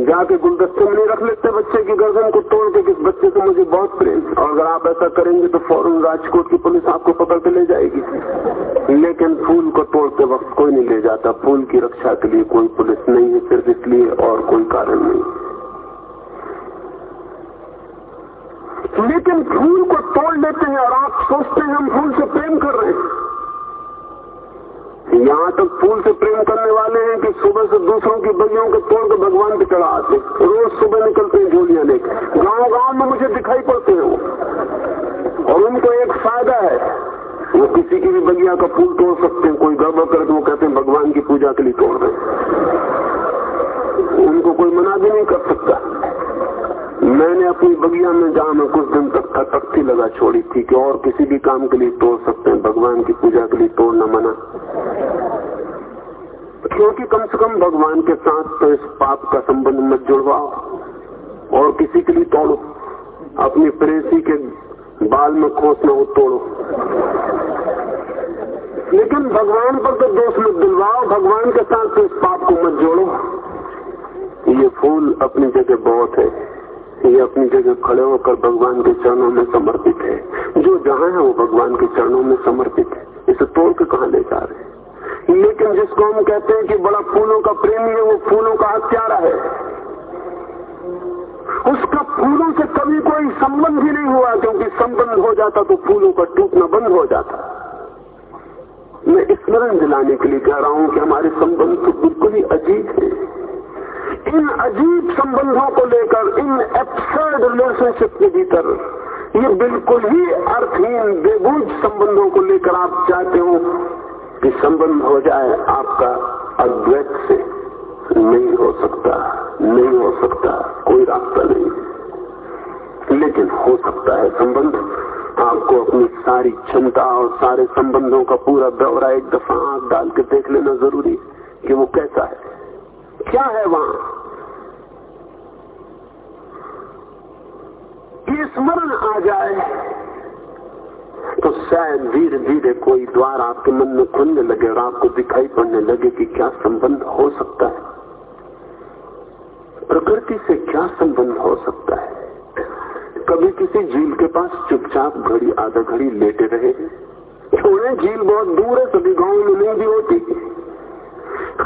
जाके गुलदस्ते में नहीं रख लेते बच्चे की गर्दन को तोड़ के किस बच्चे से मुझे बहुत प्रेम और अगर आप ऐसा करेंगे तो फ़ौरन राजकोट की पुलिस आपको पकड़ के ले जाएगी। लेकिन फूल को तोड़ते वक्त कोई नहीं ले जाता। फूल की रक्षा के लिए कोई पुलिस नहीं है, सिर्फ़ इसलिए और कोई कारण नहीं। लेकिन फूल को तोड़ लेते हैं और आप सोचते हैं हम फूल से प्रेम कर रहे हैं। यहाँ तक तो फूल से प्रेम करने वाले हैं कि सुबह से दूसरों की बगियों को तोड़ कर भगवान पे चढ़ा आते रोज सुबह निकलते हैं झोलियाँ लेकर। गाँव गाँव में मुझे दिखाई पड़ते हैं और उनको एक फ़ायदा है, वो किसी की भी बगिया का फूल तोड़ सकते हैं। कोई गड़बड़ करे तो वो कहते हैं, भगवान की पूजा के लिए तोड़ रहे उनको कोई मना भी नहीं कर सकता। मैंने अपनी बगिया में जहाँ मैं कुछ दिन तक था, तख्ती लगा छोड़ी थी कि और किसी भी काम के लिए तोड़ सकते हैं, भगवान की पूजा के लिए तोड़ना मना। क्योंकि कम से कम भगवान के साथ तो इस पाप का संबंध मत जुड़वाओ और किसी के लिए तोड़ो। अपनी प्रेसी के बाल में खोसना हो, तोड़ो। लेकिन भगवान पर तो दोष मत दिलवाओ, भगवान के साथ तो इस पाप को मत जोड़ो। ये फूल अपनी जगह बहुत है। ये अपनी जगह खड़े होकर भगवान के चरणों में समर्पित है। जो जहाँ है वो भगवान के चरणों में समर्पित है। इसे तोड़ के कहा ले जा रहे हैं? लेकिन जिसको हम कहते हैं कि बड़ा फूलों का प्रेमी है, वो फूलों का हत्यारा है। उसका फूलों से कभी कोई संबंध ही नहीं हुआ, क्योंकि संबंध हो जाता तो फूलों का टूटना बंद हो जाता। मैं स्मरण दिलाने के लिए कह रहा हूँ कि हमारे संबंध तो बिल्कुल ही अजीब है। इन अजीब संबंधों को लेकर, इन एब्सर्ड रिलेशनशिप के भीतर, ये बिल्कुल ही अर्थहीन बेबूझ संबंधों को लेकर आप चाहते हो कि संबंध हो जाए आपका अद्वैत से। नहीं हो सकता, नहीं हो सकता, कोई रास्ता नहीं। लेकिन हो सकता है संबंध। आपको अपनी सारी क्षमता और सारे संबंधों का पूरा ब्यौरा एक दफ़ा आँख डाल के देख लेना ज़रूरी कि वो कैसा है। क्या है वहाँ? स्मरण आ जाए तो शायद धीरे धीरे कोई द्वार आपके मन में खुलने लगे और आपको दिखाई पड़ने लगे कि क्या संबंध हो सकता है। प्रकृति से क्या संबंध हो सकता है? कभी किसी झील के पास चुपचाप घड़ी, आधा घड़ी लेटे रहे छोड़े झील बहुत दूर है, सभी गाँव में नहीं भी होती।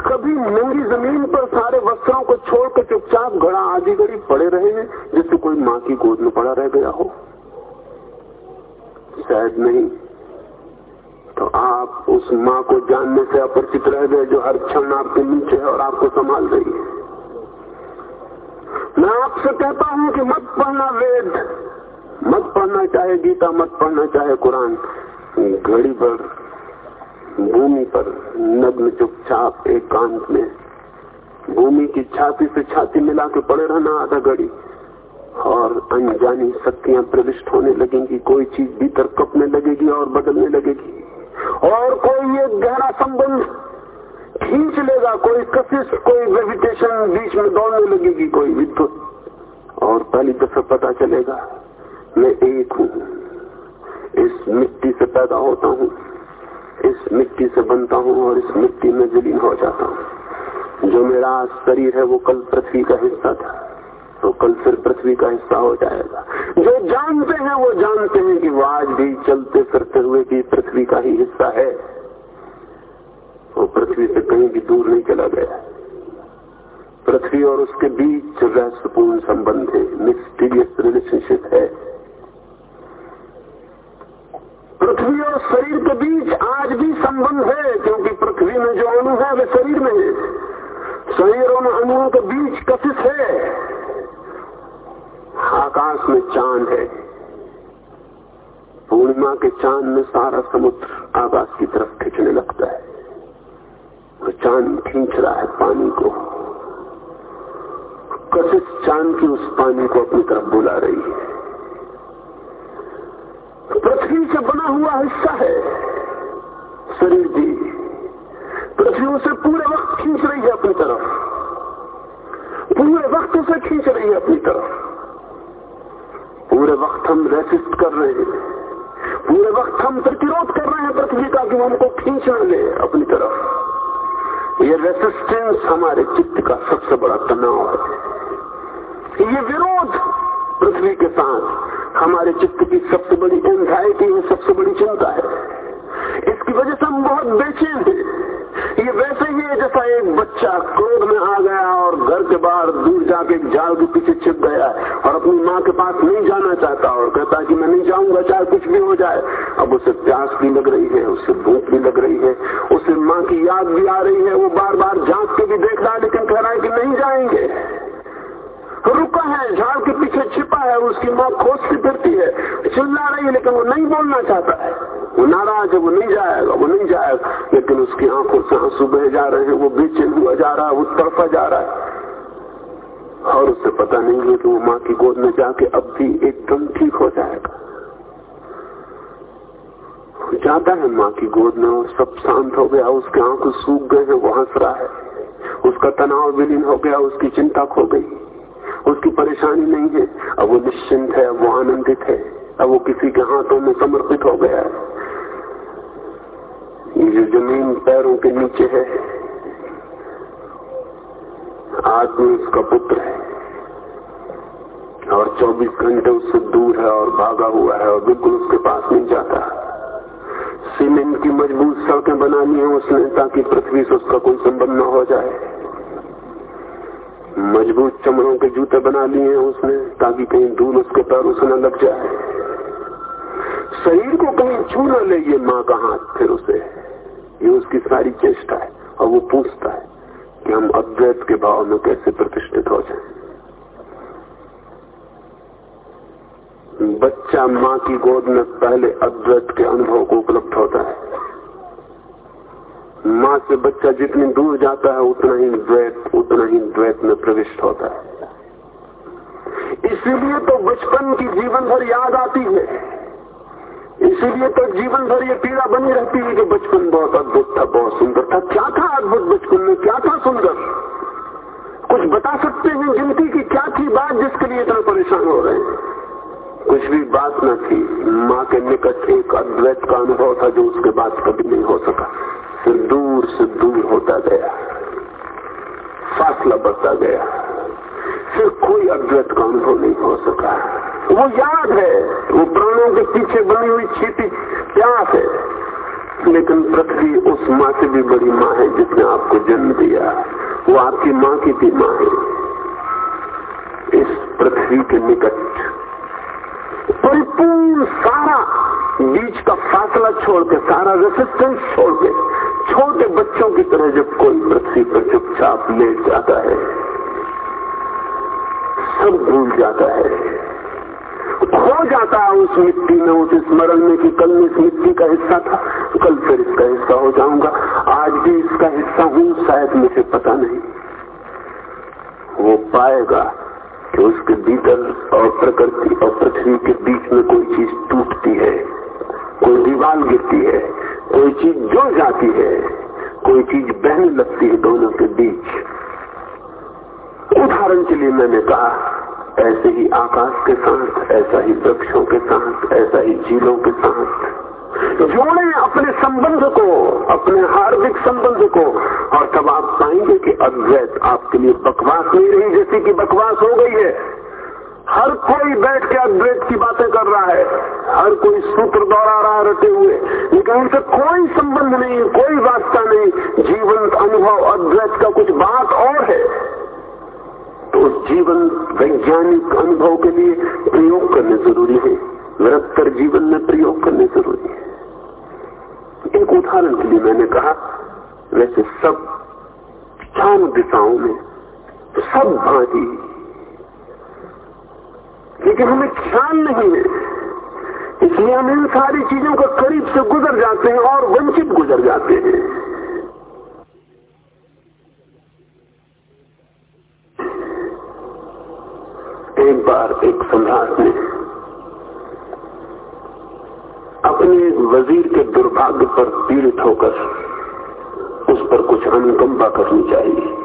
कभी नंगी ज़मीन पर सारे वस्त्रों को छोड़कर चुपचाप घड़ा आधी घड़ी पड़े रहे हैं, जिससे कोई माँ की गोद में पड़ा रह गया हो। शायद नहीं तो आप उस माँ को जानने से अपरिचित रह गए जो हर क्षण आपके नीचे है और आपको संभाल रही है। मैं आपसे कहता हूँ कि मत पढ़ना वेद, मत पढ़ना चाहे गीता, मत पढ़ना चाहे कुरान। घड़ी भर भूमि पर नग्न चुपचाप एकांत में भूमि की छाती से छाती मिला के पड़े रहना आधा घड़ी। और अनजानी शक्तियाँ प्रविष्ट होने लगेंगी, कोई चीज़ भीतर कपने लगेगी और बदलने लगेगी। और कोई ये गहरा संबंध खींच लेगा, कोई कशिश, कोई वेजिटेशन बीच में दौड़ने लगेगी, कोई विद्युत। और पहली दफे पता चलेगा, मैं एक हूँ, इस मिट्टी से पैदा होता हूँ। इस मिट्टी से बनता हूँ और इस मिट्टी में विलीन हो जाता हूँ। जो मेरा शरीर है, वो कल पृथ्वी का हिस्सा था। तो कल फिर पृथ्वी का हिस्सा हो जाएगा। जो जानते हैं, वो जानते हैं कि वो आज भी चलते फिरते हुए भी पृथ्वी का ही हिस्सा है। वो पृथ्वी से कहीं भी दूर नहीं चला गया। पृथ्वी और उसके बीच रहस्यपूर्ण संबंध है मिस्टीरियस रिलेशनशिप है। पृथ्वी और शरीर के बीच आज भी संबंध है, क्योंकि पृथ्वी में जो अणु है, वे शरीर में है। शरीर और अणुओं के बीच कशिश है। आकाश में चाँद है। पूर्णिमा के चाँद में सारा समुद्र आकाश की तरफ़ खींचने लगता है। और चाँद खींच रहा है पानी को। कशिश चाँद की उस पानी को अपनी तरफ़ बुला रही है। पृथ्वी से बना हुआ हिस्सा है। शरीर भी। पृथ्वी उसे पूरे वक्त खींच रही है अपनी तरफ़। पूरे वक्त उसे खींच रही है अपनी तरफ़। पूरे वक्त हम रेसिस्ट कर रहे हैं। पूरे वक्त हम प्रतिरोध कर रहे हैं पृथ्वी का कि वो हमको खींच ले अपनी तरफ़। ये रेसिस्टेंस हमारे चित्त का सबसे बड़ा तनाव है। ये विरोध पृथ्वी के साथ। हमारे चित्त की सबसे बड़ी एंजाइटी है, सबसे बड़ी चिंता है। इसकी वजह से हम बहुत बेचैन हैं ये वैसे ही है जैसा एक बच्चा क्रोध में आ गया और घर के बाहर दूर जाके जाल के पीछे छिप गया और अपनी माँ के पास नहीं जाना चाहता और कहता कि मैं नहीं जाऊँगा, चाहे कुछ भी हो जाए। अब उसे प्यास भी लग रही है, उसे भूख भी लग रही है, उसे माँ की याद भी आ रही है। वो बार बार झाँक के भी देख रहा है, लेकिन कह रहा है कि नहीं जाएँगे। रुका है झाड़ के पीछे छिपा है, उसकी माँ खोजती फिरती है। चिल्ला रही है, लेकिन वो नहीं बोलना चाहता है। वो नाराज़ है, वो नहीं जाएगा, वो नहीं जाएगा। लेकिन उसकी आँखों से आँसू बह जा रहे हैं, वो बेचैन हुआ जा रहा है, वो तड़पा जा रहा है। और उसे पता नहीं है कि वो माँ की गोद में जाके अब भी एकदम ठीक हो जाएगा। जाता है माँ की गोद में और सब शांत हो गया, उसके आँख सूख गए हैं, वो हंस रहा है। उसका तनाव विलीन हो गया, उसकी चिंता खो गई। उसकी परेशानी नहीं है। अब वो निश्चिंत है वो आनंदित है। अब वो किसी के हाथों में समर्पित हो गया है। ये ज़मीन पैरों के नीचे है। आदमी उसका पुत्र है। और 24 घंटे उससे दूर है और भागा हुआ है और बिल्कुल उसके पास नहीं जाता। सीमेंट की मज़बूत सड़कें बनानी है उसने ताकि पृथ्वी से उसका कोई संबंध न हो जाए। मज़बूत चमड़ों के जूते बना लिए हैं उसने, ताकि कहीं धूल उसके पैरों से न लग जाए। शरीर को कहीं छू न ले ये माँ का हाथ, फिर उसे। ये उसकी सारी चेष्टा है, और वो पूछता है कि हम अद्वैत के भाव में कैसे प्रतिष्ठित हो जाए। बच्चा माँ की गोद में पहले अद्वैत के अनुभव को उपलब्ध होता है। माँ से बच्चा जितनी दूर जाता है, उतना ही द्वैत, उतना ही द्वैत में प्रविष्ट होता है। इसीलिए तो बचपन की जीवन भर याद आती है। इसीलिए तो जीवन भर ये पीड़ा बनी रहती है कि बचपन बहुत अद्भुत था, बहुत सुंदर था। क्या था अद्भुत बचपन में? क्या था सुंदर? कुछ बता सकते हैं ज़िंदगी की क्या थी बात जिसके लिए इतना परेशान हो रहे हैं? कुछ भी बात न थी। माँ के निकट एक अद्वैत का अनुभव था जो उसके बाद कभी नहीं हो सका। फिर दूर से दूर होता गया। फासला बढ़ता गया। फिर कोई अद्वैत का अनुभव नहीं हो सका। वो याद है, वो प्राणों के पीछे बनी हुई छीटी प्यास है। लेकिन पृथ्वी उस माँ से भी बड़ी माँ है जिसने आपको जन्म दिया। वो आपकी माँ की भी माँ है। इस पृथ्वी के निकट परिपूर्ण सारा बीच का फासला छोड़ के, सारा रेसिस्टेंस छोड़ के, छोटे बच्चों की तरह जब कोई पृथ्वी पर चुपचाप लेट जाता है, सब भूल जाता है। खो जाता है उस मिट्टी में, उस स्मरण में कि कल इस मिट्टी का हिस्सा था तो कल फिर इसका हिस्सा हो जाऊँगा। आज भी इसका हिस्सा हूँ, शायद मुझे पता नहीं। वो पाएगा कि उसके भीतर और प्रकृति और पृथ्वी के बीच में कोई चीज़ टूटती है, कोई दीवार गिरती है, कोई चीज़ जुड़ जाती है, कोई चीज़ बहने लगती है दोनों के बीच। उदाहरण के लिए मैंने कहा, ऐसे ही आकाश के साथ, ऐसा ही वृक्षों के साथ, ऐसा ही झीलों के साथ जोड़े अपने संबंध को, अपने हार्दिक संबंध को, और तब आप पाएँगे कि अद्वैत आपके लिए बकवास नहीं रही जैसी कि बकवास हो गई है। हर कोई बैठ के अद्वैत की बातें कर रहा है। हर कोई सूत्र दोहरा रहा रटे हुए। लेकिन उनसे कोई संबंध नहीं, कोई वास्ता नहीं। जीवन अनुभव अद्वैत का कुछ बात और है। तो जीवन वैज्ञानिक अनुभव के लिए प्रयोग करने ज़रूरी है। निरंतर जीवन में प्रयोग करने ज़रूरी है। एक उदाहरण के लिए मैंने कहा, वैसे सब चार दिशाओं में सब भांति। लेकिन हमें ख्याल नहीं है। इसलिए हम इन सारी चीज़ों को करीब से गुजर जाते हैं और वंचित गुजर जाते हैं। एक बार एक सम्राट ने अपने वज़ीर के दुर्भाग्य पर पीड़ित होकर उस पर कुछ अनुकंपा करनी चाहिए।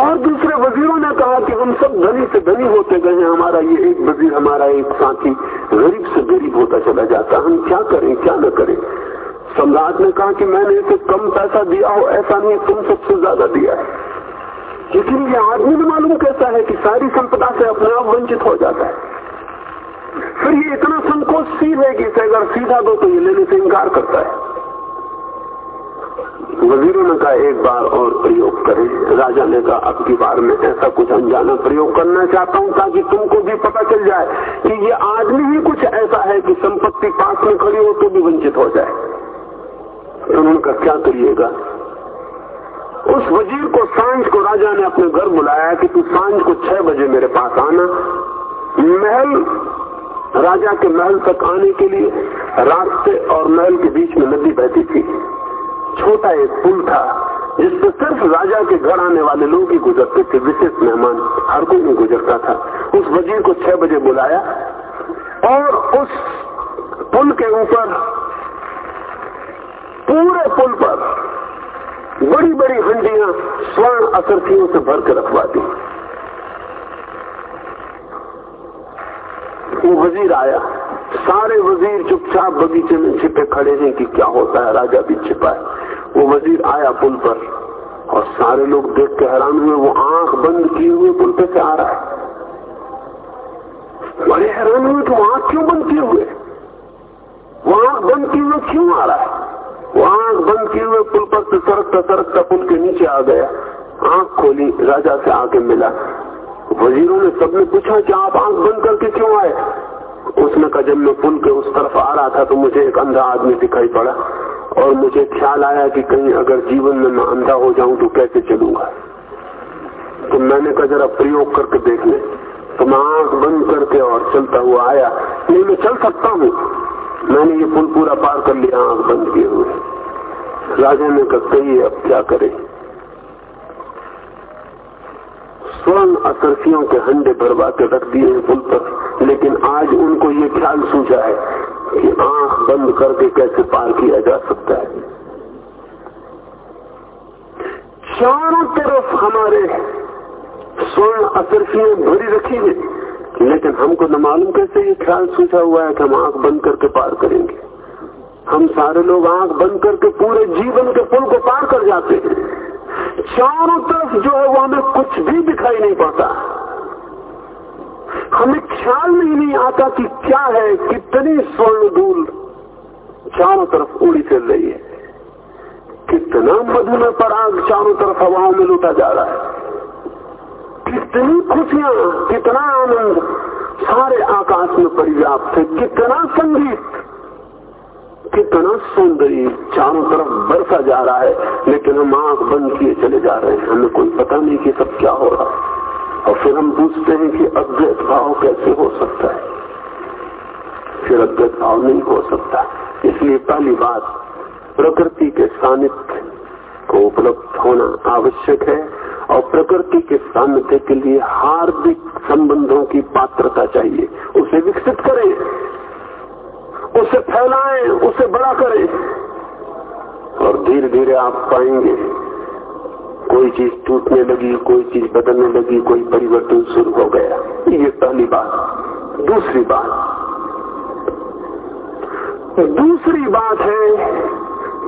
और दूसरे वजीरों ने कहा कि हम सब धनी से धनी होते गए हैं, हमारा ये एक वज़ीर, हमारा एक साथी गरीब से गरीब होता चला जाता। हम क्या करें, क्या न करें? सम्राट ने कहा कि मैंने इसे कम पैसा दिया हो, ऐसा नहीं तुम सबसे ज़्यादा दिया है। लेकिन ये आदमी मालूम कैसा है कि सारी संपदा से अपने आप वंचित हो जाता है। फिर ये इतना संकोचशील है कि अगर सीधा दो तो ये लेने से इंकार करता है। वजीरों ने कहा, एक बार और प्रयोग करें। राजा ने कहा, अब की बार में ऐसा कुछ अनजाना प्रयोग करना चाहता हूँ ताकि तुमको भी पता चल जाए कि ये आदमी ही कुछ ऐसा है कि संपत्ति पास में खड़ी हो तो भी वंचित हो जाए। तो उन्होंने कहा, क्या करिएगा? उस वज़ीर को साँझ को राजा ने अपने घर बुलाया कि तू साँझ को छह बजे मेरे पास आना। महल राजा के महल तक आने के लिए रास्ते और महल के बीच में नदी बहती थी। छोटा एक पुल था, जिस पर सिर्फ़ राजा के घर आने वाले लोग ही गुजरते थे, विशेष मेहमान। हर कोई नहीं गुजरता था। उस वज़ीर को छह बजे बुलाया और उस पुल के ऊपर, पूरे पुल पर बड़ी बड़ी हंडियाँ स्वर्ण असरथियों से भर के रखवा दी। वो वज़ीर आया। सारे वज़ीर चुपचाप बगीचे में छिपे खड़े हैं कि क्या होता है, राजा भी छिपा है। वो वज़ीर आया पुल पर और सारे लोग देख के हैरान हुए। वो आँख बंद किए हुए पुल पे से आ रहा है। बड़े हैरान हुए तो आँख क्यों बंद किए हुए? वो आँख बंद किए हुए क्यों आ रहा है? वो आँख बंद किए हुए पुल पर से सरकता सरकता पुल के नीचे आ गया। आँख खोली, राजा से आके मिला। वजीरों ने सबने पूछा कि आप आँख बंद करके क्यों आए? उसने कहा, जब मैं पुल के उस तरफ़ आ रहा था तो मुझे एक अंधा आदमी दिखाई पड़ा और मुझे ख्याल आया कि कहीं अगर जीवन में मैं अंधा हो जाऊँ तो कैसे चलूँगा? तो मैंने कहा, जरा प्रयोग करके देख ले। तो मैं आँख बंद करके और चलता हुआ आया। नहीं, मैं चल सकता हूँ। मैंने ये पुल पूरा पार कर लिया, आँख बंद किए हुए। राजा ने कहा कही अब क्या करे? स्वर्ण असरफियों के हंडे भरवा के रख दिए हैं पुल पर? लेकिन आज उनको ये ख्याल सूझा है कि आँख बंद करके कैसे पार किया जा सकता है। चारों तरफ़ हमारे स्वर्ण असरफियाँ भरी रखी है। लेकिन हमको न मालूम कैसे ये ख्याल सूझा हुआ है कि हम आँख बंद करके पार करेंगे। हम सारे लोग आँख बंद करके पूरे जीवन के पुल को पार कर जाते हैं। चारों तरफ़ जो है वो हमें कुछ भी दिखाई नहीं पड़ता। हमें ख्याल में ही नहीं आता कि क्या है, कितनी स्वर्ण धूल चारों तरफ़ उड़ी चल रही है। कितना मधुमेह पराग चारों तरफ़ हवाओं में लुटा जा रहा है। कितनी खुशियाँ, कितना आनंद सारे आकाश में परिव्याप्त है। कितना संगीत कितना सौंदर्य चारों तरफ़ बरसा जा रहा है, लेकिन हम आँख बंद किए चले जा रहे हैं। हमें कोई पता नहीं कि सब क्या हो रहा है। और फिर हम पूछते हैं कि अद्वैत भाव कैसे हो सकता है? फिर अद्वैत भाव नहीं हो सकता। इसलिए पहली बात, प्रकृति के सानिध्य को उपलब्ध होना आवश्यक है, और प्रकृति के सानिध्य के लिए हार्दिक संबंधों की पात्रता चाहिए। उसे विकसित करें। उसे फैलाएँ, उसे बड़ा करें। और धीरे धीरे आप पाएँगे, कोई चीज़ टूटने लगी, कोई चीज़ बदलने लगी, कोई परिवर्तन शुरू हो गया। ये पहली बात। दूसरी बात। दूसरी बात है,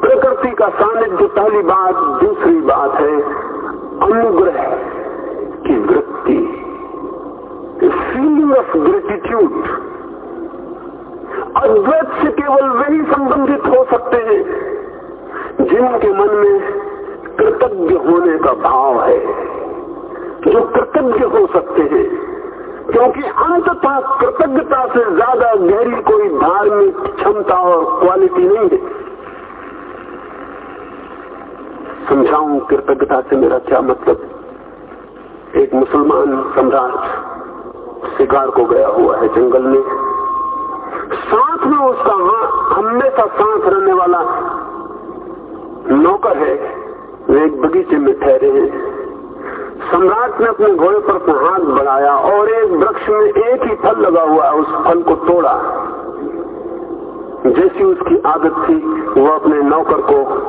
प्रकृति का सानिध्य पहली बात। दूसरी बात है, अनुग्रह की वृत्ति। फीलिंग ऑफ़ ग्रेटिट्यूड अद्वैत से केवल वही संबंधित हो सकते हैं जिनके मन में कृतज्ञ होने का भाव है, जो कृतज्ञ हो सकते हैं। क्योंकि अंततः कृतज्ञता से ज़्यादा गहरी कोई धार्मिक क्षमता और क्वालिटी नहीं है। समझाऊं कृतज्ञता से मेरा क्या मतलब? एक मुसलमान सम्राट शिकार को गया हुआ है जंगल में। साथ में उसका हमेशा सांस रहने वाला नौकर है। वे एक बगीचे में ठहरे हैं। सम्राट ने अपने घोड़े पर हाथ बढ़ाया और एक वृक्ष में एक ही फल लगा हुआ उस फल को तोड़ा। जैसी उसकी आदत थी, वह अपने नौकर को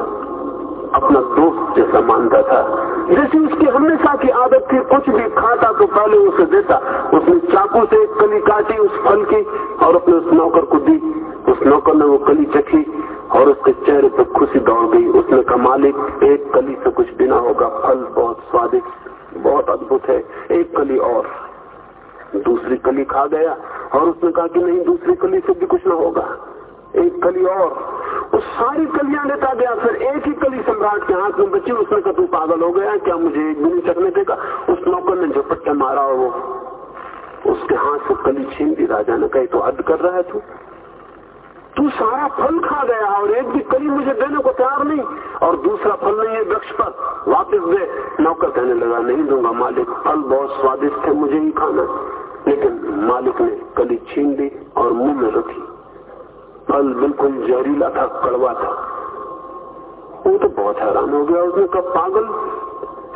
अपना दोस्त जैसा मानता था। जैसे उसकी हमेशा की आदत थी, कुछ भी खाता तो पहले उसे देता। उसने चाकू से एक कली काटी, उस फल की, और अपने उस नौकर को दी। उस नौकर ने वो कली चखी, और उसके चेहरे पर खुशी दौड़ गई। उसने कहा, मालिक, एक कली से कुछ बिना होगा, फल बहुत स्वादिष्ट, बहुत अद्भुत है। एक कली और। दूसरी कली खा गया, और उसने कहा कि नहीं, दूसरी कली से भी कुछ ना होगा। एक कली और, उस सारी कलियाँ लेता गया, फिर एक ही कली सम्राट के हाथ में बची उसने कहा तू पागल हो गया, क्या मुझे एक दिन चढ़ने देगा? उस नौकर ने झपट्टा मारा और वो, उसके हाथ से कली छीन दी, राजा ने कही तो हद कर रहा है तू। तू सारा फल खा गया और एक भी कली मुझे देने को तैयार नहीं। और दूसरा फल नहीं है वृक्ष पर। वापस दे। नौकर कहने लगा, नहीं दूँगा, मालिक, फल बहुत स्वादिष्ट है, मुझे ही खाना लेकिन मालिक ने कली छीन ली और मुँह में रखी। फल बिल्कुल जहरीला था, कड़वा था। वो तो बहुत हैरान हो गया, उसने कहा, पागल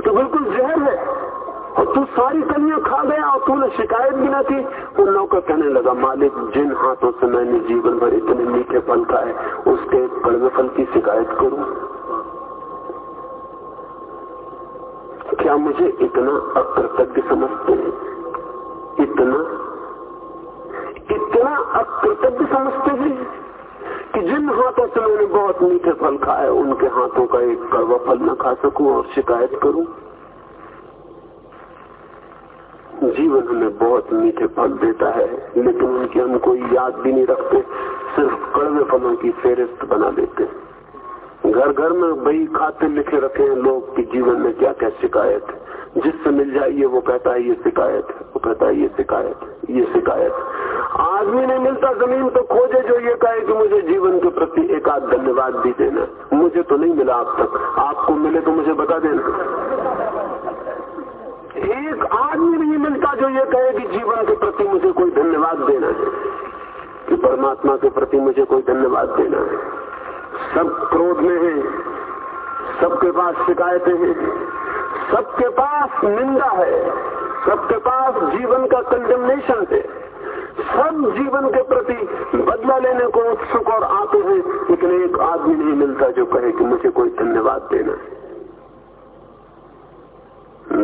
तो बिल्कुल जहर है। और तू सारी कलियाँ खा गया और तूने शिकायत भी ना की। वो नौकर कहने लगा, मालिक, जिन हाथों से मैंने जीवन भर इतने मीठे फल खाए, उसके कड़वे फल की शिकायत करूँ? क्या मुझे इतना अकृतज्ञ समझते हैं? इतना? इतना अकृतज्ञ समझते हैं? कि जिन हाथों से मैंने बहुत मीठे फल खाए, उनके हाथों का एक कड़वा फल न खा सकूँ और शिकायत करूँ? जीवन हमें बहुत मीठे फल देता है, लेकिन उनकी हम कोई याद भी नहीं रखते, सिर्फ़ कड़वे फलों की फेरिस्त बना देते घर घर में वही खाते लिखे रखे हैं लोग कि जीवन में क्या क्या शिकायत है। जिससे मिल जाइए, वो कहता है, ये शिकायत वो कहता है, ये शिकायत ये शिकायत आदमी नहीं मिलता, ज़मीन तो खोजे जो ये कहे कि मुझे जीवन के प्रति एक आध धन्यवाद भी देना मुझे तो नहीं मिला अब तक। आपको मिले तो मुझे बता देना। एक आदमी नहीं मिलता जो ये कहे कि जीवन के प्रति मुझे कोई धन्यवाद देना है। कि परमात्मा के प्रति मुझे कोई धन्यवाद देना है। सब क्रोध में है, सबके पास शिकायतें हैं, सबके पास निंदा है, सबके पास जीवन का कंडेमनेशन है। सब जीवन के प्रति बदला लेने को उत्सुक और आते हैं, लेकिन एक आदमी नहीं मिलता जो कहे कि मुझे कोई धन्यवाद देना है।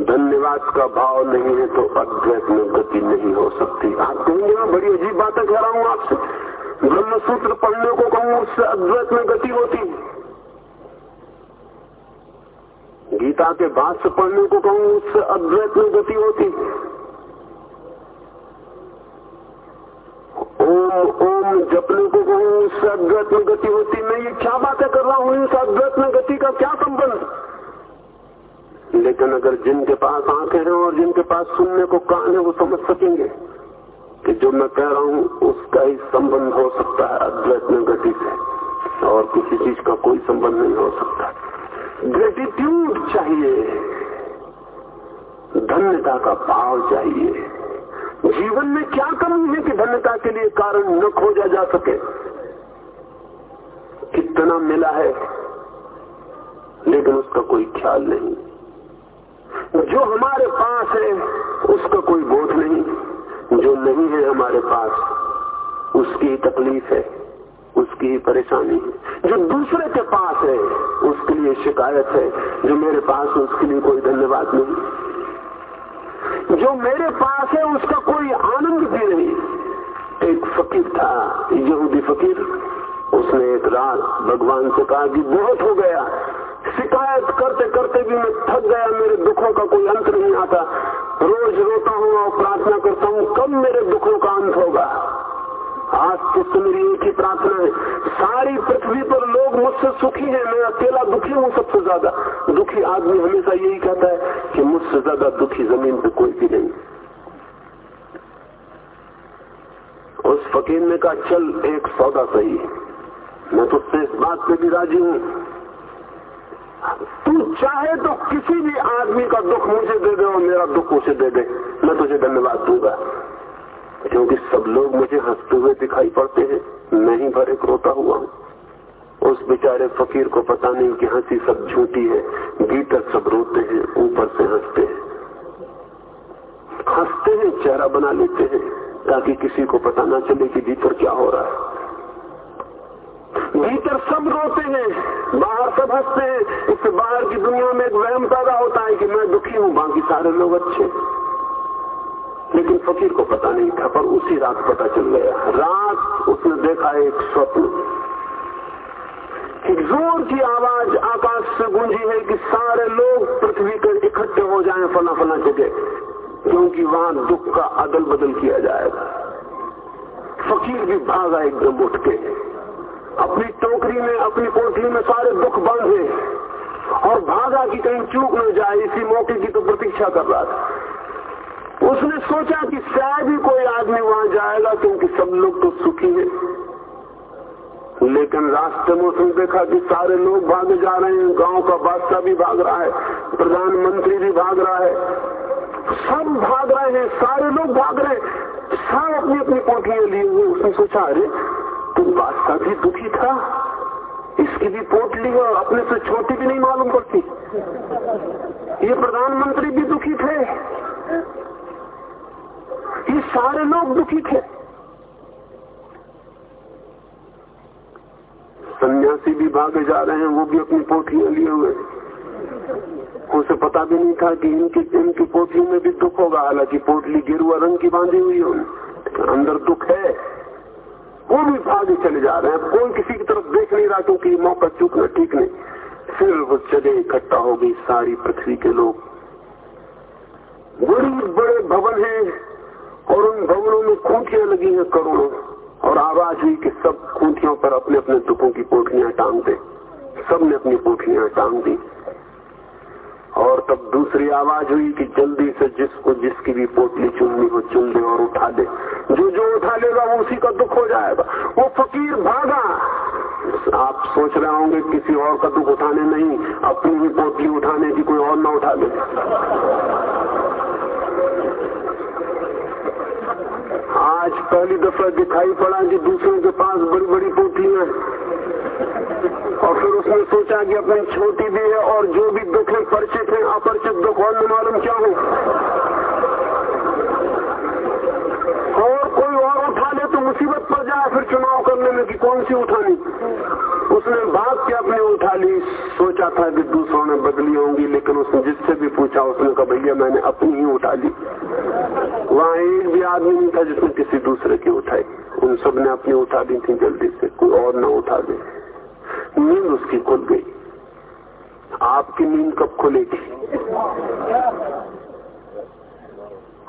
धन्यवाद का भाव नहीं है तो अद्वैत में गति नहीं हो सकती। आप कहेंगे मैं बड़ी अजीब बातें कह रहा हूँ आपसे। ब्रह्म सूत्र पढ़ने को कहूँ उससे अद्वैत में गति होती। गीता के भाष्य पढ़ने को कहूँ उससे अद्वैत में गति होती। ओम ओम जपने को कहूँ उससे अद्वैत में गति होती। मैं ये क्या बातें कर रहा हूँ, इस अद्वैत में गति का क्या संबंध? लेकिन अगर जिनके पास आँखें हैं और जिनके पास सुनने को कान है, वो समझ सकेंगे। कि जो मैं कह रहा हूँ, उसका ही संबंध हो सकता है, अद्वैत में गति से और किसी चीज़ का कोई संबंध नहीं हो सकता। ग्रेटिट्यूड चाहिए, धन्यता का भाव चाहिए। जीवन में क्या कमी है कि धन्यता के लिए कारण न खोजा जा सके? कितना मिला है, लेकिन उसका कोई ख्याल नहीं। जो हमारे पास है, उसका कोई बोध नहीं। जो नहीं है हमारे पास, उसकी तकलीफ़ है, उसकी परेशानी है। जो दूसरे के पास है, उसके लिए शिकायत है। जो मेरे पास है, उसके लिए कोई धन्यवाद नहीं। जो मेरे पास है, उसका कोई आनंद भी नहीं। एक फकीर था, यहूदी फकीर। उसने एक रात भगवान से कहा कि बहुत हो गया। शिकायत करते करते भी मैं थक गया, मेरे दुखों का कोई अंत नहीं आता। रोज रोता हूँ और प्रार्थना करता हूँ, कब मेरे दुखों का अंत होगा? आज तो मेरी एक ही प्रार्थना है। सारी पृथ्वी पर लोग मुझसे सुखी हैं, मैं अकेला दुखी हूँ सबसे ज़्यादा। दुखी आदमी हमेशा यही कहता है कि मुझसे ज़्यादा दुखी ज़मीन पे कोई भी नहीं। उस फकीर ने कहा, चल, एक सौदा सही मैं तो इस बात पे भी राज़ी हूँ तू चाहे तो किसी भी आदमी का दुख मुझे दे दे और मेरा दुख उसे दे दे। मैं तुझे धन्यवाद दूँगा। क्योंकि सब लोग मुझे हँसते हुए दिखाई पड़ते हैं। मैं ही भरे रोता हुआ हूँ। उस बेचारे फकीर को पता नहीं कि हँसी सब झूठी है। भीतर सब रोते हैं, ऊपर से हँसते हैं। हँसते हैं, चेहरा बना लेते हैं, ताकि किसी को पता ना चले कि भीतर क्या हो रहा है। भीतर सब रोते हैं। हँसते हैं इससे बाहर की दुनिया में एक वहम पैदा होता है कि मैं दुखी हूँ, बाकी सारे लोग अच्छे लेकिन फकीर को पता नहीं था, पर उसी रात पता चल गया। रात उसने देखा एक स्वप्न। ज़ोर की आवाज़ आकाश से गूंजी है कि सारे लोग पृथ्वी पर इकट्ठे हो जाएँ फला फला जगह, क्योंकि वहाँ दुख का अदल बदल किया जाएगा। फकीर भी भागा एकदम उठ के। अपनी टोकरी में, अपनी कोठरी में सारे दुख बांधे और भागा कि कहीं चूक न जाए, इसी मौके की तो प्रतीक्षा कर रहा था। उसने सोचा कि शायद ही कोई आदमी वहाँ जाएगा क्योंकि सब लोग तो सुखी है। लेकिन रास्ते में उसने देखा कि सारे लोग भागे जा रहे हैं, गाँव का बादशाह भी भाग रहा है, प्रधानमंत्री भी भाग रहा है। सब भाग रहे हैं, सारे लोग भाग रहे हैं। सब अपनी अपनी पोटियाँ लिए हुए, उसने सोचा, अरे तुम बादशाह भी दुखी था। इसकी भी पोट ली और अपने से छोटी भी नहीं मालूम पड़ती। ये प्रधानमंत्री भी दुखी थे। ये सारे लोग दुखी थे। सन्यासी भी भागे जा रहे हैं, वो भी अपनी पोटियाँ लिए हुए। उसे पता भी नहीं था कि इनकी इनकी पोटली में भी दुख होगा। हालाँकि पोटली गिरुआ रंग की बांधी हुई है। अंदर दुख है। वो भी भागे चले जा रहे हैं। कोई किसी की तरफ़ देख नहीं रहा क्योंकि मौका चूकना ठीक नहीं। फिर वो जगह इकट्ठा हो गई सारी पृथ्वी के लोग। बड़ी बड़े भवन हैं और उन भवनों में खूंटियाँ लगी हैं करोड़ों। और आवाज़ हुई कि सब खूंटियों पर अपने अपने दुखों की पोटलियाँ टांग दे। सबने अपनी पोटलियाँ टांग दी। और तब दूसरी आवाज़ हुई कि जल्दी से जिसको जिसकी भी पोटली चुननी हो चुन ले और उठा ले। जो जो उठा लेगा, वो उसी का दुख हो जाएगा। वो फकीर भागा। आप सोच रहे होंगे, किसी और का दुख उठाने नहीं, अपनी ही पोटली उठाने की कोई और ना उठा ले। आज पहली दफ़ा दिखाई पड़ा कि दूसरों के पास बड़ी बड़ी पोटलियाँ और फिर उसने सोचा कि अपनी छोटी भी है और जो भी दुख है परिचित है, अपरिचित दुख और मालूम क्या हो और कोई और उठा ले तो मुसीबत पड़ जाए, फिर चुनाव करने में कि कौन सी उठानी? उसने बात के, अपने उठा ली, सोचा था कि दूसरों ने बदली होंगी, लेकिन उसने जिससे भी पूछा, उसने कहा, भैया, मैंने अपनी ही उठा ली। वहाँ एक भी आदमी नहीं था जिसने किसी दूसरे की उठाई। उन सबने अपनी उठा दी थी, जल्दी से कोई और न उठा दे। नींद उसकी खुल गई। आपकी नींद कब खुलेगी?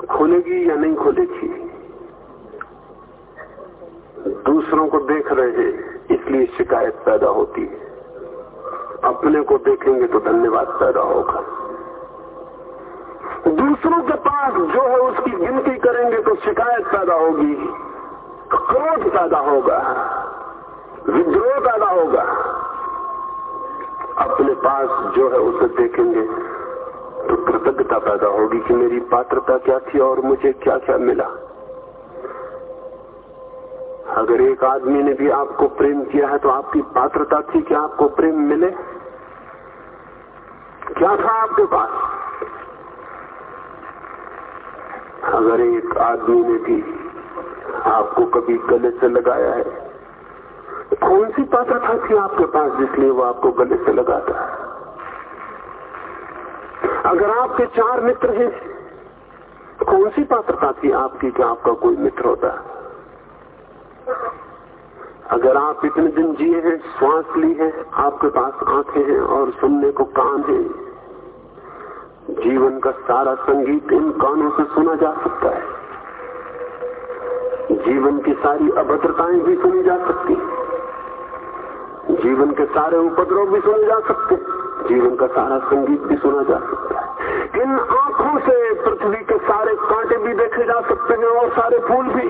खुलेगी या नहीं खुलेगी? दूसरों को देख रहे हैं, इसलिए शिकायत पैदा होती है। अपने को देखेंगे तो धन्यवाद पैदा होगा। दूसरों के पास जो है उसकी गिनती करेंगे तो शिकायत पैदा होगी। क्रोध पैदा होगा। विद्रोह पैदा होगा। अपने पास जो है उसे देखेंगे तो कृतज्ञता पैदा होगी कि मेरी पात्रता क्या थी और मुझे क्या क्या मिला। अगर एक आदमी ने भी आपको प्रेम किया है तो आपकी पात्रता थी कि आपको प्रेम मिले। क्या था आपके पास? अगर एक आदमी ने भी आपको कभी गले से लगाया है कौन सी पात्रता थी आपके पास जिसलिए वो आपको गले से लगाता है? अगर आपके चार मित्र हैं कौन सी पात्रता थी आपकी, कि आपका कोई मित्र होता है? अगर आप इतने दिन जिए हैं, श्वास ली है, आपके पास आँखें हैं और सुनने को कान है, जीवन का सारा संगीत इन कानों से सुना जा सकता है। जीवन की सारी अभद्रताएँ भी सुनी जा सकती जीवन के सारे उपद्रव भी सुने जा सकते जीवन का सारा संगीत भी सुना जा सकता है। इन आँखों से पृथ्वी के सारे कांटे भी देखे जा सकते हैं और सारे फूल भी?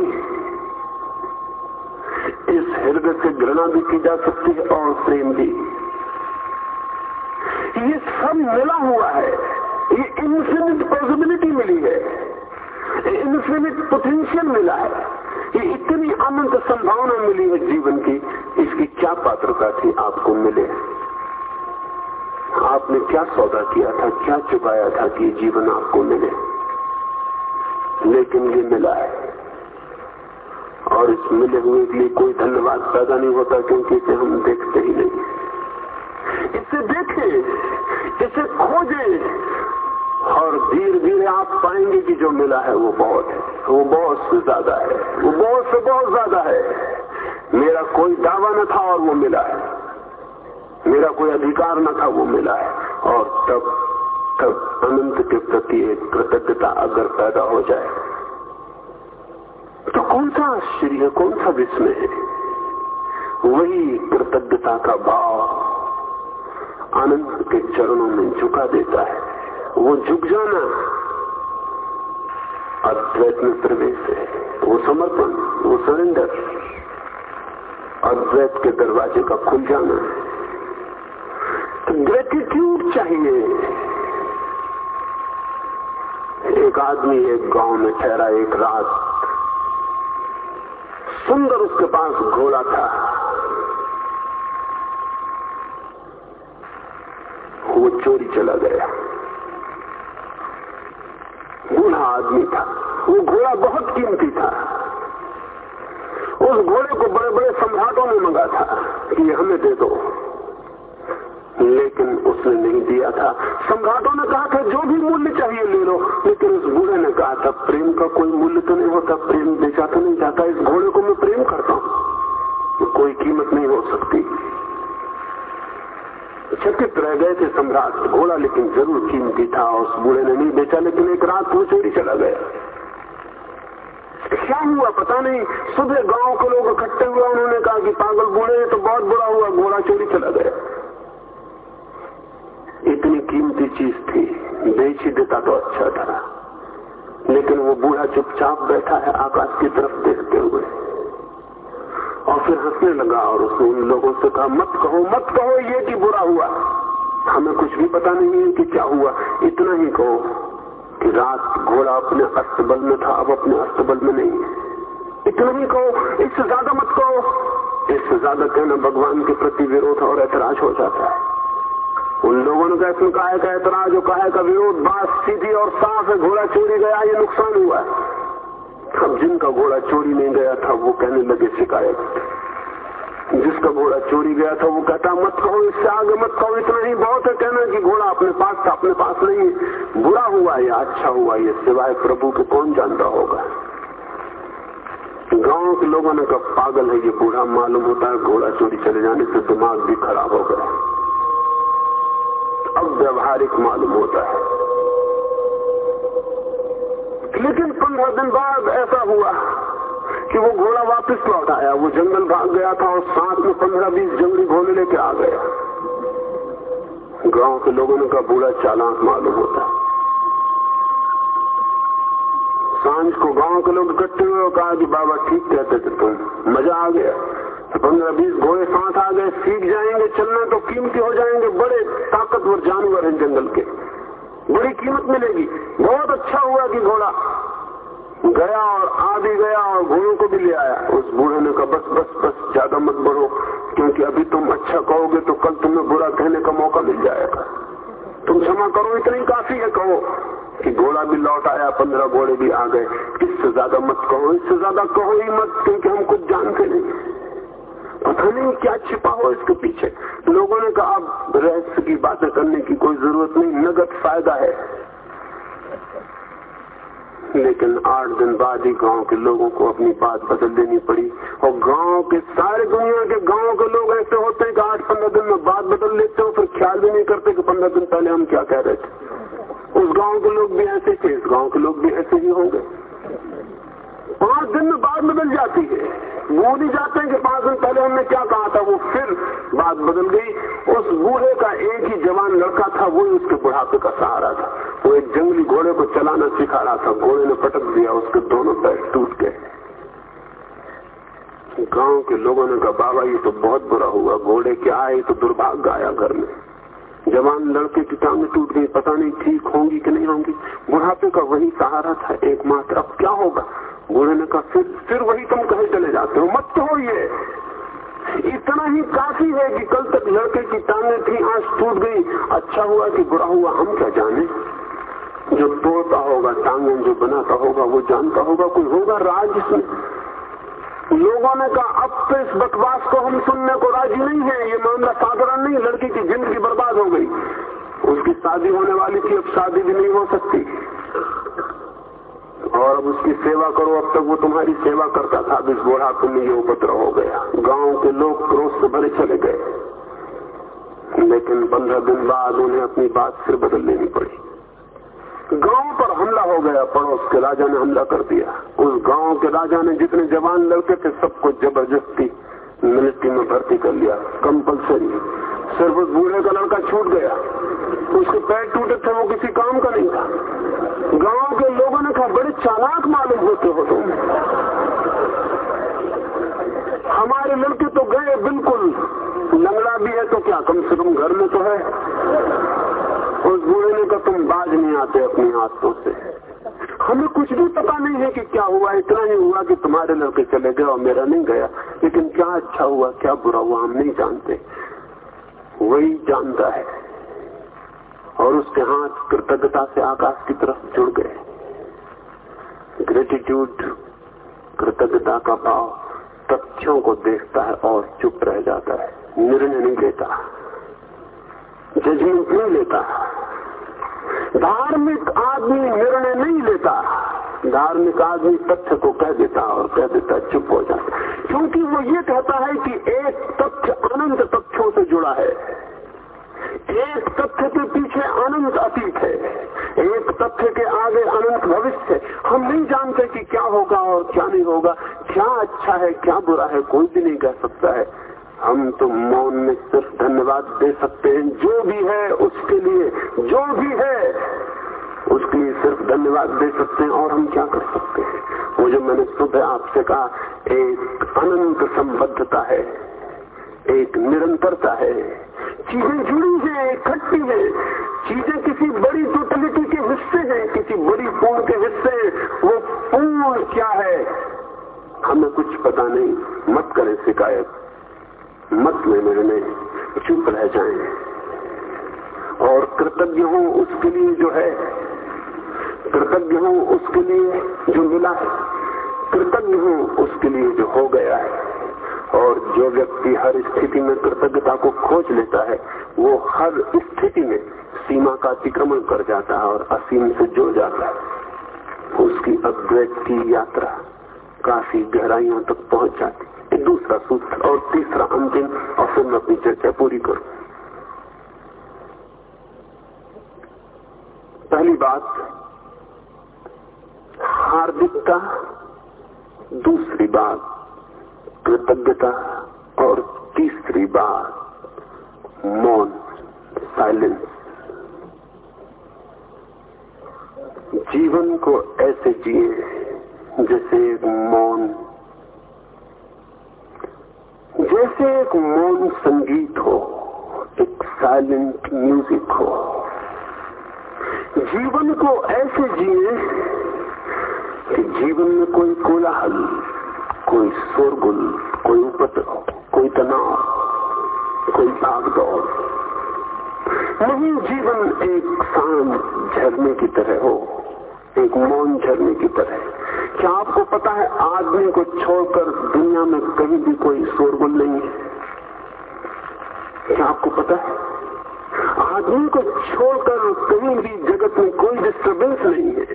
इस हृदय से घृणा भी की जा सकती है और प्रेम भी। ये सब मिला हुआ है। ये इन्फिनिट पॉसिबिलिटी मिली है। इन्फिनिट पोटेंशियल मिला है। ये इतनी अनंत संभावना मिली है जीवन की, इसकी क्या पात्रता थी आपको मिले? आपने क्या सौदा किया था, क्या चुकाया था कि जीवन आपको मिले? लेकिन ये मिला है। और इस मिले हुए के लिए कोई धन्यवाद पैदा नहीं होता क्योंकि इसे हम देखते ही नहीं। इसे देखें, इसे खोजें और धीरे धीरे आप पाएँगे कि जो मिला है वो बहुत है। वो बहुत से ज़्यादा है। वो बहुत से बहुत ज़्यादा है। मेरा कोई दावा न था और वो मिला है। मेरा कोई अधिकार न था, वो मिला है। और तब तब अनंत के प्रति एक कृतज्ञता अगर पैदा हो जाए तो कौन सा आश्चर्य कौन सा विस्मय है? वही कृतज्ञता का भाव आनंद के चरणों में झुका देता है। वो झुक जाना अद्वैत में प्रवेश है वो समर्पण, वो सरेंडर। अद्वैत के दरवाजे का खुल जाना। है तो ग्रेटिट्यूड चाहिए। एक आदमी एक गाँव में ठहरा एक रात। सुंदर उसके पास घोड़ा था। वो चोरी चला गया। बूढ़ा आदमी था, वो घोड़ा बहुत कीमती था। उस घोड़े को बड़े बड़े सम्राटों ने मंगा था कि हमें दे दो। लेकिन उसने नहीं दिया था। सम्राटों ने कहा था, जो भी मूल्य चाहिए ले लो। लेकिन उस बूढ़े ने कहा था, प्रेम का कोई मूल्य तो नहीं होता, प्रेम बेचा तो नहीं जाता। इस घोड़े को मैं प्रेम करता हूँ। कोई कीमत नहीं हो सकती। चकित रह गए थे सम्राट। घोड़ा लेकिन ज़रूर कीमती था उस बूढ़े ने नहीं बेचा, लेकिन एक रात वो चोरी चला गया। क्या हुआ पता नहीं। सुबह गाँव के लोग इकट्ठे हुए, उन्होंने कहा कि पागल बूढ़े तो बहुत बुरा हुआ, घोड़ा चोरी चला गया। इतनी कीमती चीज़ थी, बेच ही देता तो अच्छा था। लेकिन वो बूढ़ा चुपचाप बैठा है आकाश की तरफ़ देखते हुए। फिर हंसने लगा और उसने उन लोगों से कहा, मत कहो मत कहो ये कि बुरा हुआ। हमें कुछ भी पता नहीं है कि क्या हुआ। इतना ही कहो कि रात घोड़ा अपने अस्तबल में था, अब अपने अस्तबल में नहीं। इतना ही कहो, इससे ज़्यादा मत कहो। इससे ज़्यादा कहना भगवान के प्रति विरोध और ऐतराज हो जाता है। उन लोगों ने कहा, इसमें कहा का ऐतराज और कहा का विरोध? बात सीधी और साफ़ है, घोड़ा चोरी गया, ये नुकसान हुआ अब जिनका घोड़ा चोरी नहीं गया था, वो कहने लगे, शिकायत। जिसका घोड़ा चोरी गया था, वो कहता, मत कहो इससे आगे, मत कहो, इतना ही बहुत है कहना कि घोड़ा अपने पास था, अपने पास नहीं बुरा हुआ या अच्छा हुआ ये सिवाय प्रभु के कौन जानता होगा? गाँव के लोगों ने कहा, पागल है ये बूढ़ा, मालूम होता है घोड़ा चोरी चले जाने से दिमाग भी खराब हो गया। अब व्यवहारिक मालूम होता है। लेकिन पंद्रह दिन बाद ऐसा हुआ कि वो घोड़ा वापस लौट आया। वो जंगल भाग गया था और साथ में पंद्रह बीस जंगली घोड़े लेके आ गया। गाँव के लोगों ने कहा, बूढ़ा चालाक मालूम होता साँझ को गाँव के लोग इकट्ठे हुए और कहा कि बाबा ठीक कहते थे तुम। मज़ा आ गया। तो पंद्रह बीस घोड़े साथ आ गए, सीख जाएँगे, चलना तो कीमती हो जाएँगे, बड़े ताकतवर जानवर हैं जंगल के। बड़ी कीमत मिलेगी। बहुत अच्छा हुआ कि घोड़ा गया और आ भी गया और घोड़ों को भी ले आया। उस बूढ़े ने कहा, बस बस बस, ज़्यादा मत बढ़ो, क्योंकि अभी तुम अच्छा कहोगे तो कल तुम्हें बुरा कहने का मौका मिल जाएगा। तुम क्षमा करो, इतना काफ़ी है कहो कि घोड़ा भी लौट आया, पंद्रह घोड़े भी आ गए। इससे ज़्यादा मत कहो, इससे ज़्यादा कहो ही मत, क्योंकि हम कुछ जानते नहीं। पता नहीं क्या छिपा हो इसके पीछे? लोगों ने कहा, अब रहस्य की बातें करने की कोई ज़रूरत नहीं, नगद फ़ायदा है। लेकिन आठ दिन बाद ही गाँव के लोगों को अपनी बात बदल देनी पड़ी और गाँव के सारे दुनिया के गाँव के लोग ऐसे होते हैं कि आठ पंद्रह दिन में बात बदल लेते हो, फिर ख्याल भी नहीं करते कि पंद्रह दिन पहले हम क्या कह रहे थे। उस गाँव के लोग भी ऐसे थे, इस गाँव के लोग भी ऐसे ही होंगे। पाँच दिन में बात बदल जाती है। भूल ही जाते हैं कि पाँच दिन पहले हमने क्या कहा था, वो फिर बात बदल गई। उस बूढ़े का एक ही जवान लड़का था वो ही उसके बुढ़ापे का सहारा था। वो एक जंगली घोड़े को चलाना सिखा रहा था, घोड़े ने पटक दिया, उसके दोनों पैर टूट गए। गाँव के लोगों ने कहा, बाबा, ये तो बहुत बुरा हुआ, घोड़े क्या आए तो दुर्भाग्य आया घर में। जवान लड़के की टांगे टूट गई पता नहीं ठीक होंगी कि नहीं होंगी। बुढ़ापे का वही सहारा था एकमात्र। अब क्या होगा? बूढ़े ने कहा, फिर फिर वही तुम कहे चले जाते हो। मत तो ये। इतना ही काफ़ी है कि कल तक लड़के की टांगे थी आज टूट गई। अच्छा हुआ कि बुरा हुआ, हम क्या जाने? जो तोड़ता होगा, टांगे जो बनाता होगा, वो जानता होगा, कोई होगा राज इसमें? लोगों ने कहा, अब तो इस बकवास को हम सुनने को राज़ी नहीं है, ये मामला साधारण नहीं, लड़की की ज़िंदगी बर्बाद हो गई। उसकी शादी होने वाली थी, अब शादी भी नहीं हो सकती। और अब उसकी सेवा करो, अब तक वो तुम्हारी सेवा करता था, अब इस बुढ़ापे में ये उपद्रव हो गया। गाँव के लोग क्रोध से भरे चले गए। लेकिन पंद्रह दिन बाद उन्हें अपनी बात फिर बदल लेनी पड़ी। गाँव पर हमला हो गया, पड़ोस के राजा ने हमला कर दिया। उस गाँव के राजा ने जितने जवान लड़के थे, सबको ज़बरदस्ती मिलिट्री में भर्ती कर लिया कंपलसरी सिर्फ़ उस बूढ़े का लड़का छूट गया। उसके पैर टूटे थे, वो किसी काम का नहीं था। गाँव के लोगों ने कहा, बड़े चालाक मालूम होते हो तुम। हमारे लड़के तो गए बिल्कुल, लंगड़ा भी है तो क्या, कम से कम घर में तो है। उस बूढ़े ने तुम बाज नहीं आते अपने हाथों से। हमें कुछ भी पता नहीं है कि क्या हुआ, इतना ही हुआ कि तुम्हारे लड़के चले गए और मेरा नहीं गया। लेकिन क्या अच्छा हुआ, क्या बुरा हुआ, हम नहीं जानते। वही जानता है। और उसके हाथ कृतज्ञता से आकाश की तरफ़ जुड़ गए। ग्रेटिट्यूड कृतज्ञता का भाव तथ्यों को देखता है और चुप रह जाता है। निर्णय नहीं लेता। जजमेंट नहीं लेता? धार्मिक आदमी निर्णय नहीं लेता। धार्मिक आदमी तथ्य को कह देता और कह देता, चुप हो जाता। क्योंकि वो ये कहता है कि एक तथ्य अनंत तथ्यों से जुड़ा है। एक तथ्य के पीछे अनंत अतीत है। एक तथ्य के आगे अनंत भविष्य है। हम नहीं जानते कि क्या होगा और क्या नहीं होगा। क्या अच्छा है, क्या बुरा है, कोई भी नहीं कह सकता है। हम तो मौन में सिर्फ़ धन्यवाद दे सकते हैं। जो भी है, उसके लिए, जो भी है, उसके लिए सिर्फ़ धन्यवाद दे सकते हैं। और हम क्या कर सकते हैं? वो जो मैंने सुबह आपसे कहा, एक अनंत संबद्धता है, एक निरंतरता है। चीज़ें जुड़ी हैं, इकट्ठी है। चीज़ें किसी बड़ी टोटलिटी के हिस्से हैं, किसी बड़ी पूर्ण के हिस्से हैं। वो पूर्ण क्या है? हमें कुछ पता नहीं। मत करें शिकायत। मत में निर्णय चुप रह जाए। और कृतज्ञ हो उसके लिए जो है, कृतज्ञ हो उसके लिए जो मिला है, कृतज्ञ हो उसके लिए जो हो गया है। और जो व्यक्ति हर स्थिति में कृतज्ञता को खोज लेता है, वो हर स्थिति में सीमा का अतिक्रमण कर जाता है और असीम से जुड़ जाता है, उसकी अद्वैत की यात्रा काफ़ी गहराइयों तक पहुँच जाती है। दूसरा सूत्र और तीसरा अंतिम और फिर मैं अपनी चर्चा पूरी करूँ। पहली बात, हार्दिकता। दूसरी बात, कृतज्ञता। और तीसरी बात, मौन साइलेंस जीवन को ऐसे जिए जैसे मौन जैसे एक मौन संगीत हो, एक साइलेंट म्यूज़िक हो। जीवन को ऐसे जिए कि जीवन में कोई कोलाहल, कोई शोरगुल, कोई उपद्रव, कोई तनाव, कोई भाग दौड़ नहीं, जीवन एक शांत झरने की तरह हो, एक मौन झरने की तरह। क्या आपको पता है, आदमी को छोड़कर दुनिया में कहीं भी कोई शोरगुल नहीं है? क्या आपको पता है? आदमी को छोड़कर कहीं भी जगत में कोई डिस्टर्बेंस नहीं है।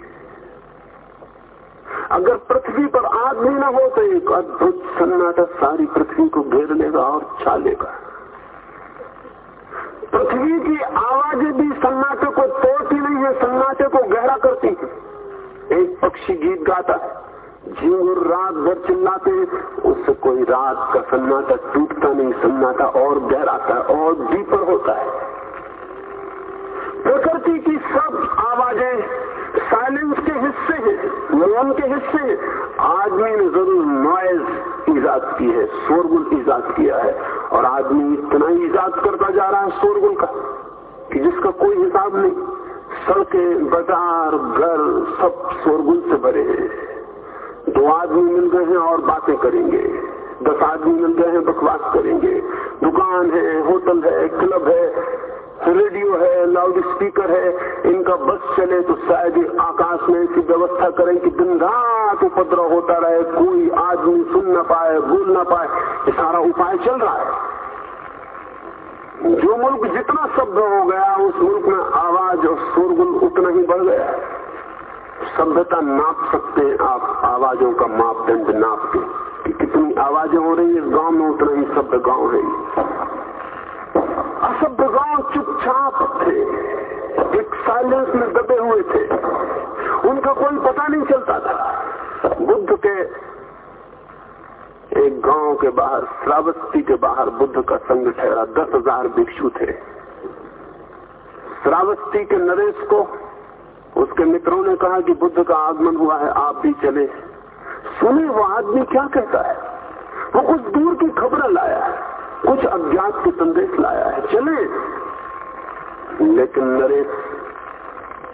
अगर पृथ्वी पर आदमी ना हो तो एक अद्भुत सन्नाटा सारी पृथ्वी को घेर लेगा और छा लेगा। पृथ्वी की आवाज़ें भी सन्नाटे को तोड़ती नहीं है, सन्नाटे को गहरा करती है एक पक्षी गीत गाता। झींगुर रात भर चिल्लाते हैं उससे कोई रात का सन्नाटा टूटता नहीं, सन्नाटा और गहराता है और डीपर होता है। प्रकृति की सब आवाज़ें साइलेंस के हिस्से हैं मौन के हिस्से हैं। आदमी ने ज़रूर नॉइज़ ईजाद की है, शोरगुल ईजाद किया है। और आदमी इतना ईजाद करता जा रहा है शोरगुल का कि जिसका कोई हिसाब नहीं। सड़कें बाज़ार, घर, सब शोरगुल से भरे हैं। दो आदमी मिल गए हैं और बातें करेंगे। दस आदमी मिल गए हैं, बकवास करेंगे। दुकान है, होटल है, क्लब है, रेडियो है, लाउड स्पीकर है। इनका बस चले तो शायद आकाश में ऐसी व्यवस्था करें कि दिन रात उपद्रव होता रहे, कोई आदमी सुन ना पाए भूल ना पाए। ये सारा उपाय चल रहा है। जो मुल्क जितना शब्द हो गया, उस मुल्क में आवाज़ और शोरगुल उतना ही बढ़ गया। सभ्यता नाप सकते हैं आप, आवाजों का मापदंड नाप के। कि कितनी आवाज़ें हो रही है गाँव में, उतना ही शब्द गाँव है। असभ्य गाँव चुपचाप थे। एक साइलेंस में दबे हुए थे। उनका कोई पता नहीं चलता था। बुद्ध के एक गाँव के बाहर, श्रावस्ती के बाहर बुद्ध का संग ठहरा, दस हज़ार भिक्षु थे। श्रावस्ती के नरेश को, उसके मित्रों ने कहा कि बुद्ध का आगमन हुआ है, आप भी चले। सुने, वो आदमी क्या कहता है? वो कुछ दूर की खबर लाया है, कुछ अज्ञात के संदेश लाया है, चले। लेकिन नरेश,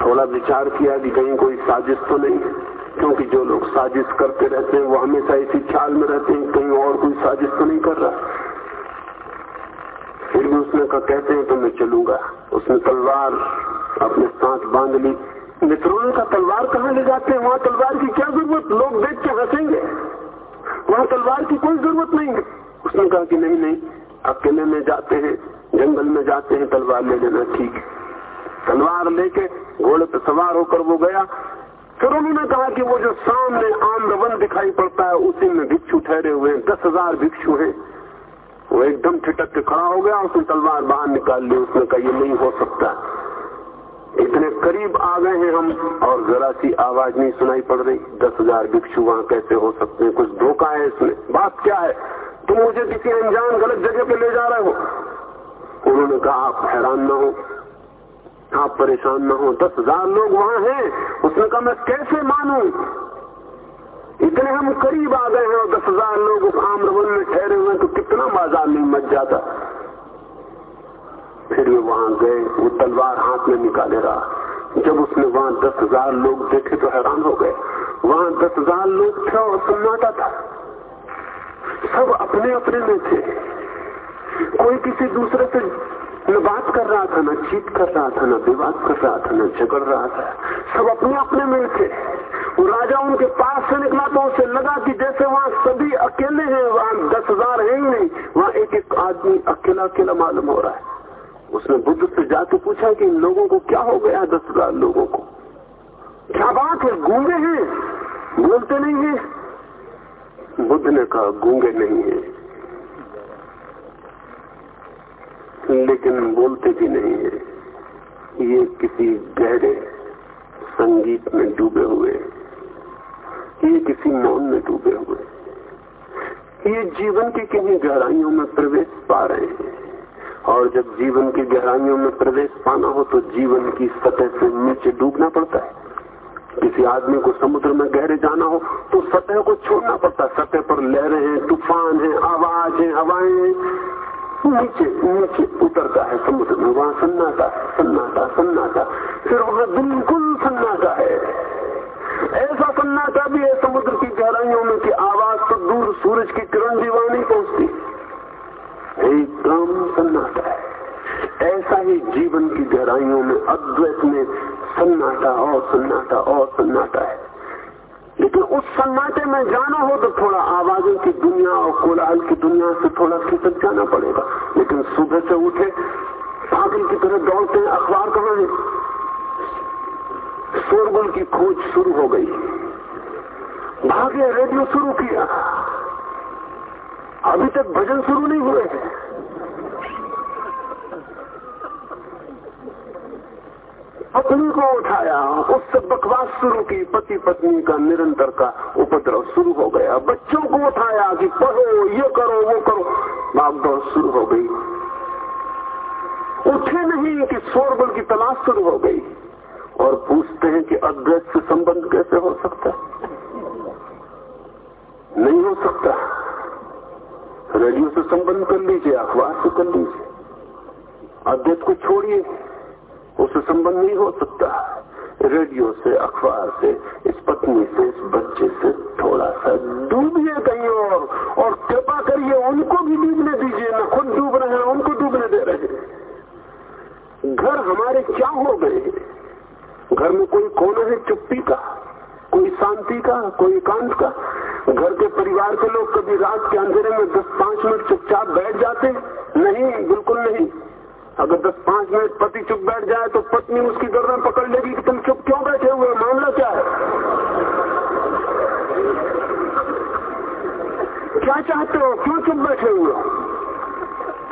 थोड़ा विचार किया कि कहीं कोई साजिश तो नहीं है। क्योंकि जो लोग साजिश करते रहते हैं, वो हमेशा इसी ख्याल में रहते हैं, कहीं और कोई साजिश तो नहीं कर रहा। फिर भी उसने कहा, कहते हैं तो मैं चलूँगा। उसने तलवार अपने साथ बाँध ली। मित्रों का तलवार कहाँ ले जाते हैं? वहाँ तलवार की क्या ज़रूरत? लोग देख के हंसेंगे। वहाँ तलवार की कोई ज़रूरत नहीं। है उसने कहा कि नहीं नहीं, अकेले में जाते हैं, जंगल में जाते हैं, तलवार ले लेना ठीक है। तलवार लेके घोड़े पर सवार होकर वो गया। फिर उन्होंने कहा कि वो जो सामने आम्रवन दिखाई पड़ता है, उसी में भिक्षु ठहरे हुए हैं। दस हज़ार भिक्षु हैं। वो एकदम ठिटक के खड़ा हो गया, उसने तलवार बाहर निकाल ली, उसने कहा, ये नहीं हो सकता। इतने करीब आ गए हैं हम, और जरा सी आवाज़ नहीं सुनाई पड़ रही। दस हज़ार भिक्षु वहाँ कैसे हो सकते हैं? कुछ धोखा है इसमें। बात क्या है? तुम मुझे किसी अनजान गलत जगह पे ले जा रहे हो? उन्होंने कहा, आप हैरान न हो। आप परेशान ना हो। दस हज़ार लोग वहाँ हैं। उसने कहा, मैं कैसे मानू? इतने हम करीब आ गए हैं और दस हज़ार लोग उस आम्रवन में ठहरे हुए तो कितना बाज़ार नहीं मच जाता। फिर वे वहाँ गए, वो तलवार हाथ में निकाले रहा। जब उसने वहाँ दस हज़ार लोग देखे तो हैरान हो गए। वहाँ दस हज़ार लोग थे और सन्नाटा था। सब अपने अपने में थे। कोई किसी दूसरे से न बात कर रहा था, ना चीत कर रहा था, ना विवाद कर रहा था, न झगड़ रहा था। सब अपने अपने में थे। वो राजा उनके पास से निकला तो उसे लगा कि जैसे वहाँ सभी अकेले हैं, वहाँ दस हज़ार है ही नहीं, वहाँ एक एक आदमी अकेला अकेला मालूम हो रहा है। उसने बुद्ध से जाके पूछा कि इन लोगों को क्या हो गया दस हज़ार लोगों को? क्या बात है, गूँगे हैं? बोलते नहीं है। बुद्ध ने कहा, गूँगे नहीं है। लेकिन बोलते भी नहीं है। ये किसी गहरे संगीत में डूबे हुए। ये किसी मौन में डूबे हुए। ये जीवन की किन्हीं गहराइयों में प्रवेश पा रहे हैं। और जब जीवन की गहराइयों में प्रवेश पाना हो तो जीवन की सतह से नीचे डूबना पड़ता है। किसी आदमी को समुद्र में गहरे जाना हो तो सतह को छोड़ना पड़ता है। सतह पर लहरें हैं, तूफ़ान है, आवाज़ है, हवाएँ हैं। नीचे नीचे उतरता है समुद्र में वहाँ सन्नाटा सन्नाटा सन्नाटा। फिर वहाँ बिल्कुल सन्नाटा है। ऐसा सन्नाटा भी है समुद्र की गहराइयों में कि आवाज़ तो दूर सूरज की किरण भी वहाँ नहीं पहुँचती। एकदम सन्नाटा है। ऐसा ही जीवन की गहराइयों में, अद्वैत में सन्नाटा और सन्नाटा और सन्नाटा है। लेकिन उस सन्नाटे में जाना हो तो थोड़ा आवाजों की दुनिया और कोलाहल की दुनिया से थोड़ा खिसक जाना पड़ेगा। लेकिन सुबह से उठे, पागल की तरह दौड़ते हैं, अखबार है शोरगुल की खोज शुरू हो गई। भागे, रेडियो शुरू किया। अभी तक भजन शुरू नहीं हुए हैं पत्नी को उठाया। उससे बकवास शुरू की। पति पत्नी का निरंतर का उपद्रव शुरू हो गया। बच्चों को उठाया कि पढ़ो, ये करो, वो करो। भागदौड़ शुरू हो गई। उठे नहीं कि शोरगुल की तलाश शुरू हो गई और पूछते हैं कि अद्वैत से संबंध कैसे हो सकता नहीं हो सकता। रेडियो से संबंध कर लीजिए, अखबार से कर लीजिए। अद्वैत को छोड़िए। उससे संबंध नहीं हो सकता। रेडियो से, अखबार से, इस पत्नी से, इस बच्चे से थोड़ा सा डूबिए कहीं और। और कृपा करिए, उनको भी डूबने दीजिए। न खुद डूब रहे हैं, उनको डूबने दे रहे घर हमारे क्या हो गए? घर में कोई कोना है चुप्पी का? कोई शांति का? कोई एकांत का? घर के परिवार के लोग कभी रात के अंधेरे में दस पाँच मिनट चुपचाप बैठ जाते? नहीं, बिल्कुल नहीं। अगर दस पाँच मिनट पति चुप बैठ जाए तो पत्नी उसकी गर्दन पकड़ लेगी कि तुम चुप क्यों बैठे हुए मामला क्या है? क्या चाहते हो? क्यों चुप बैठे हुए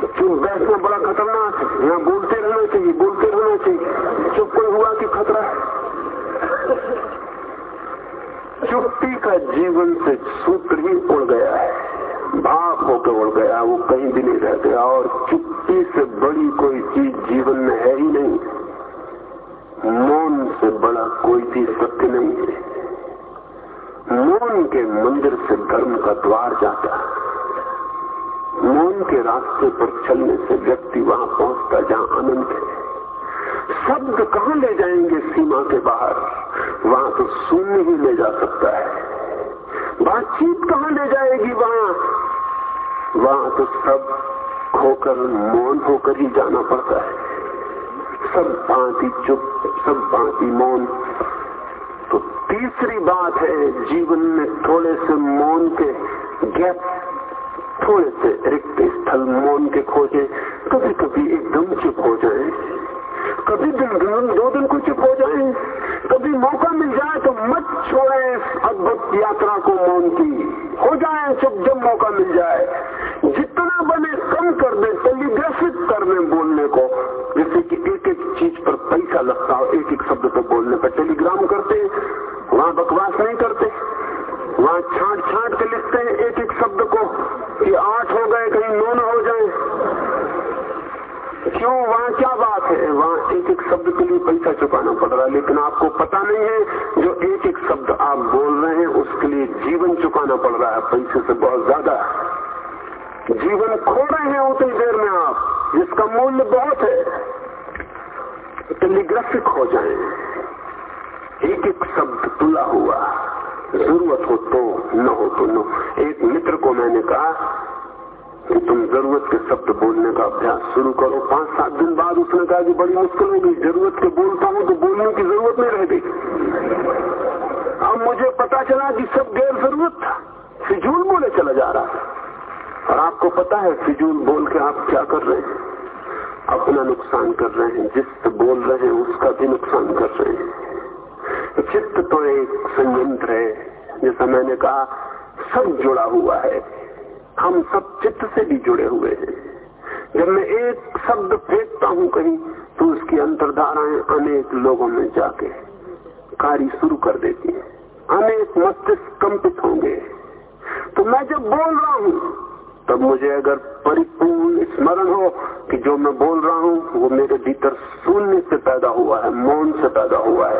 तो चुप बैठना बड़ा खतरनाक है। यहाँ बोलते रहना चाहिए, बोलते रहना चाहिए। चुप कोई हुआ कि खतरा? चुप्पी का जीवन से सूत्र ही उड़ गया है। भाप होकर उड़ गया, वो कहीं भी नहीं रह गया और चुप्पी से बड़ी कोई चीज़ जीवन में है ही नहीं। मौन से बड़ा कोई चीज़ सत्य नहीं है। मौन के मंदिर से धर्म का द्वार जाता है। मौन के रास्ते पर चलने से व्यक्ति वहाँ पहुँचता जहाँ आनंद है। शब्द कहाँ ले जाएँगे सीमा के बाहर? वहाँ तो शून्य ही ले जा सकता है। बातचीत कहाँ ले जाएगी वहाँ? वहाँ तो सब खोकर मौन होकर ही जाना पड़ता है। सब बात चुप, सब बात मौन। तो तीसरी बात है, जीवन में थोड़े से मौन के गैप, थोड़े से रिक्त स्थल मौन के खोजे कभी कभी एकदम चुप हो जाए। कभी दिन, दो दिन को चुप हो जाए। कभी मौका मिल जाए तो मत छोड़े अद्भुत यात्रा को मौन की। हो जाए चुप जब मौका मिल जाए। जितना बने कम कर दे टेलीग्राफिक कर दे बोलने को। जैसे कि एक एक चीज़ पर पैसा लगता हो एक एक शब्द पर बोलने पर। टेलीग्राम करते, वहाँ बकवास नहीं करते वहाँ छाट छाट के लिखते हैं एक एक शब्द को कि आठ हो गए कहीं नौ न हो जाए क्यों वहाँ क्या है, वहाँ एक एक शब्द के लिए पैसा चुकाना पड़ रहा है, लेकिन आपको पता नहीं है, जो एक एक शब्द आप बोल रहे हैं, उसके लिए जीवन चुकाना पड़ रहा है, पैसे से बहुत ज़्यादा। जीवन खो रहे हैं उतनी देर में आप, जिसका मूल्य बहुत है। टेलीग्राफिक हो जाए। एक एक शब्द तुला हुआ, ज़रूरत हो तो न हो तो न एक मित्र को मैंने कहा कि तुम ज़रूरत के शब्द बोलने का अभ्यास शुरू करो। पाँच सात दिन बाद उसने कहा कि बड़ी मुश्किल होगी ज़रूरत के बोलता हूँ तो बोलने की ज़रूरत नहीं रह गई। अब मुझे पता चला कि सब गैर ज़रूरत था। फिजूल बोले चला जा रहा और आपको पता है, फिजूल बोल के आप क्या कर रहे हैं? अपना नुकसान कर रहे हैं। जिससे बोल रहे हैं, उसका भी नुकसान कर रहे हैं। चित्त तो एक संयंत्र है। जैसा मैंने कहा, सब जुड़ा हुआ है। हम सब चित्त से भी जुड़े हुए हैं। जब मैं एक शब्द फेंकता हूँ कहीं तो उसकी अंतरधाराएँ अनेक लोगों में जाके कार्य शुरू कर देती है। अनेक मस्तिष्क कंपित होंगे। तो मैं जब बोल रहा हूँ तब मुझे अगर परिपूर्ण स्मरण हो कि जो मैं बोल रहा हूँ, वो मेरे भीतर शून्य से पैदा हुआ है, मौन से पैदा हुआ है।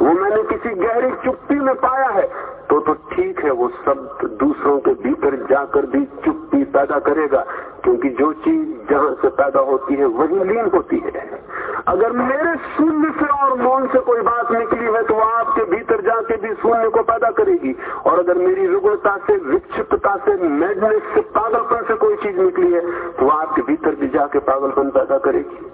वो मैंने किसी गहरी चुप्पी में पाया है तो तो ठीक है, वो शब्द दूसरों के भीतर जाकर भी चुप्पी पैदा करेगा, क्योंकि जो चीज़ जहाँ से पैदा होती है, वही लीन होती है। अगर मेरे शून्य से और मौन से कोई बात निकली है तो वो आपके भीतर जाके भी शून्य को पैदा करेगी। और अगर मेरी रुग्णता से, विक्षिप्तता से मैडनेस से, पागलपन से कोई चीज़ निकली है तो वो आपके भीतर भी जाके पागलपन पैदा करेगी।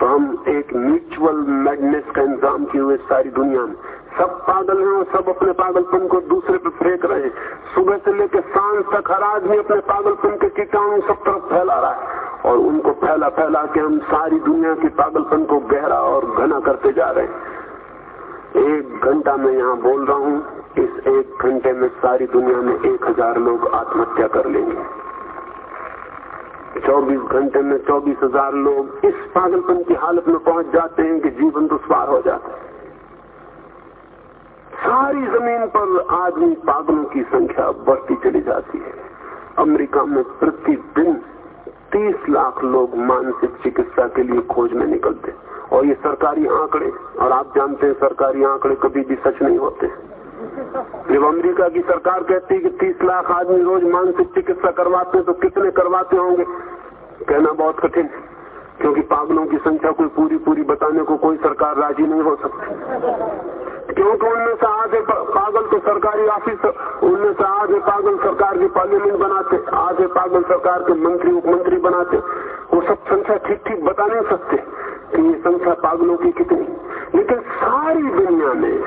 तो हम एक म्यूचुअल मैडनेस का इंतज़ाम किए हुए सारी दुनिया में। सब पागल हैं और सब अपने पागलपन को दूसरे पे फेंक रहे हैं। सुबह से लेकर साँझ तक हर आदमी अपने पागलपन के कीटाणु सब तरफ़ फैला रहा है। और उनको फैला फैला के हम सारी दुनिया के पागलपन को गहरा और घना करते जा रहे हैं। एक घंटा में यहाँ बोल रहा हूँ, इस एक घंटे में सारी दुनिया में एक हज़ार लोग आत्महत्या कर लेंगे। 24 घंटे में चौबीस हज़ार लोग इस पागलपन की हालत में पहुँच जाते हैं कि जीवन दुश्वार हो जाता है। सारी ज़मीन पर आदमी पागलों की संख्या बढ़ती चली जाती है। अमेरिका में प्रतिदिन 30 लाख लोग मानसिक चिकित्सा के लिए खोज में निकलते और ये सरकारी आंकड़े, और आप जानते हैं सरकारी आंकड़े कभी भी सच नहीं होते जब अमेरिका की सरकार कहती है कि 30 लाख आदमी रोज मानसिक चिकित्सा करवाते हैं तो कितने करवाते होंगे? कहना बहुत कठिन है, क्योंकि पागलों की संख्या कोई पूरी पूरी बताने को कोई सरकार राज़ी नहीं हो सकती। क्योंकि उनमें से आधे पागल तो सरकारी ऑफ़िस, उनमें से आधे पागल सरकार की पार्लियामेंट बनाते आधे पागल सरकार के मंत्री, उपमंत्री बनाते। वो सब संख्या ठीक ठीक बता नहीं सकते कि ये संख्या पागलों की कितनी। लेकिन सारी दुनिया में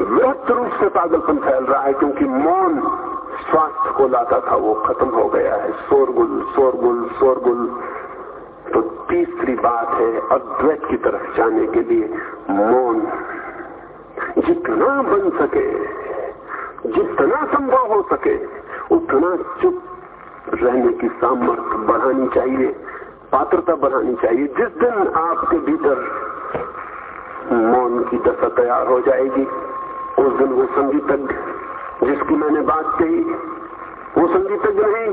वृहत रूप से पागलपन फैल रहा है क्योंकि मौन स्वास्थ्य को लाता था, वो खत्म हो गया है। शोरगुल शोरगुल शोरगुल। तो तीसरी बात है, अद्वैत की तरफ़ जाने के लिए मौन जितना बन सके, जितना संभव हो सके, उतना चुप रहने की सामर्थ्य बढ़ानी चाहिए, पात्रता बढ़ानी चाहिए। जिस दिन आपके भीतर मौन की दशा तैयार हो जाएगी, उस दिन वो संगीतज्ञ, जिसकी मैंने बात कही, वो संगीतज्ञ नहीं,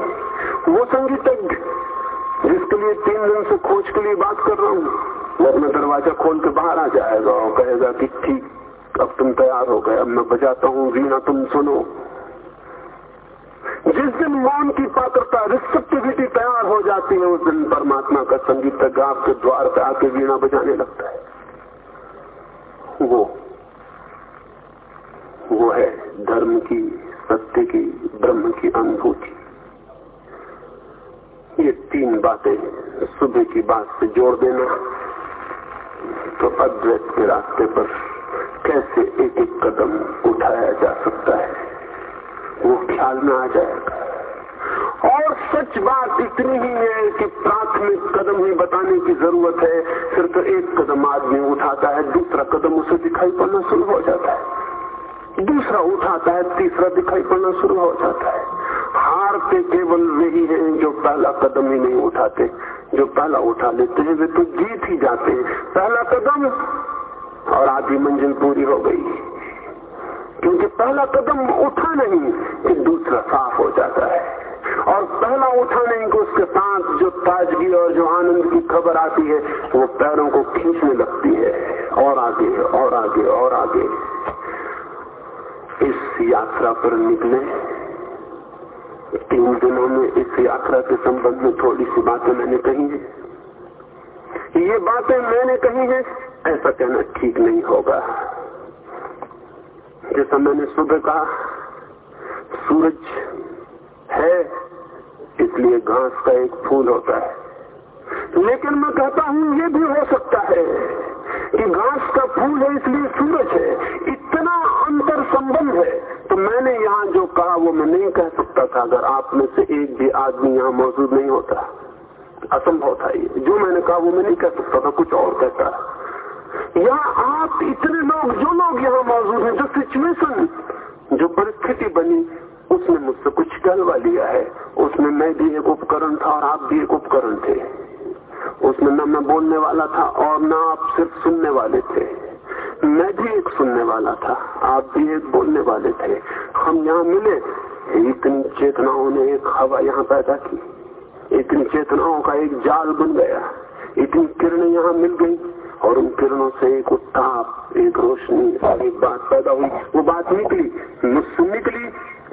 वो संगीतज्ञ, जिसके लिए तीन दिन से खोज के लिए बात कर रहा हूँ, वो अपना दरवाज़ा खोल के बाहर आ जाएगा और कहेगा कि ठीक अब तुम तैयार हो गए, अब मैं बजाता हूँ, वीणा तुम सुनो। जिस दिन मौन की पात्रता रिसेप्टिविटी तैयार हो जाती है, उस दिन परमात्मा का संगीत आपके द्वार पे आके वीणा बजाने लगता है। वो वो है धर्म की, सत्य की, ब्रह्म की अनुभूति। ये तीन बातें सुबह की बात से जोड़ देना तो अद्वैत के रास्ते पर कैसे एक एक कदम उठाया जा सकता है? वो ख्याल में आ जाएगा। और सच बात इतनी ही है कि प्राथमिक कदम ही बताने की ज़रूरत है। सिर्फ़ एक कदम आदमी उठाता है, दूसरा कदम उसे दिखाई पड़ना शुरू हो जाता है। दूसरा उठाता है, तीसरा दिखाई पड़ना शुरू हो जाता है। हारते केवल वही है जो पहला कदम ही नहीं उठाते। जो पहला उठा लेते हैं, वे तो जीत ही जाते हैं। पहला कदम और आधी मंजिल पूरी हो गई। क्योंकि पहला कदम उठा नहीं कि दूसरा साफ़ हो जाता है। और पहला उठा नहीं कि उसके साथ जो ताजगी और जो आनंद की खबर आती है, वो पैरों को खींचने लगती है। और आगे और आगे और आगे। इस यात्रा पर निकले। तीन दिनों में इस यात्रा के संबंध में थोड़ी सी बातें मैंने कही है। ये बातें मैंने कही है, ऐसा कहना ठीक नहीं होगा। जैसा मैंने सुबह कहा, सूरज है, इसलिए घास का एक फूल होता है। लेकिन मैं कहता हूँ, ये भी हो सकता है कि घास का फूल है, इसलिए सूरज है। इतना अंतर संबंध है। तो मैंने यहाँ जो कहा, वो मैं नहीं कह सकता था, अगर आप में से एक भी आदमी यहाँ मौजूद नहीं होता। असंभव था ये। जो मैंने कहा वो मैं नहीं कह सकता था, कुछ और कहता यहाँ आप इतने लोग, जो लोग यहाँ मौजूद हैं, जो सिचुएशन जो परिस्थिति बनी, उसने मुझसे कुछ कहलवा लिया है। उसमें मैं भी एक उपकरण था और आप भी एक उपकरण थे। उसमें न मैं बोलने वाला था और न आप सिर्फ़ सुनने वाले थे। मैं भी एक सुनने वाला था, आप भी एक बोलने वाले थे। हम यहाँ मिले, इतनी चेतनाओं ने एक हवा यहाँ पैदा की। इतनी चेतनाओं का एक जाल बन गया। इतनी किरणें यहाँ मिल गई और उन किरणों से एक उत्ताप, एक रोशनी और एक बात पैदा हुई। वो बात निकली मुझसे निकली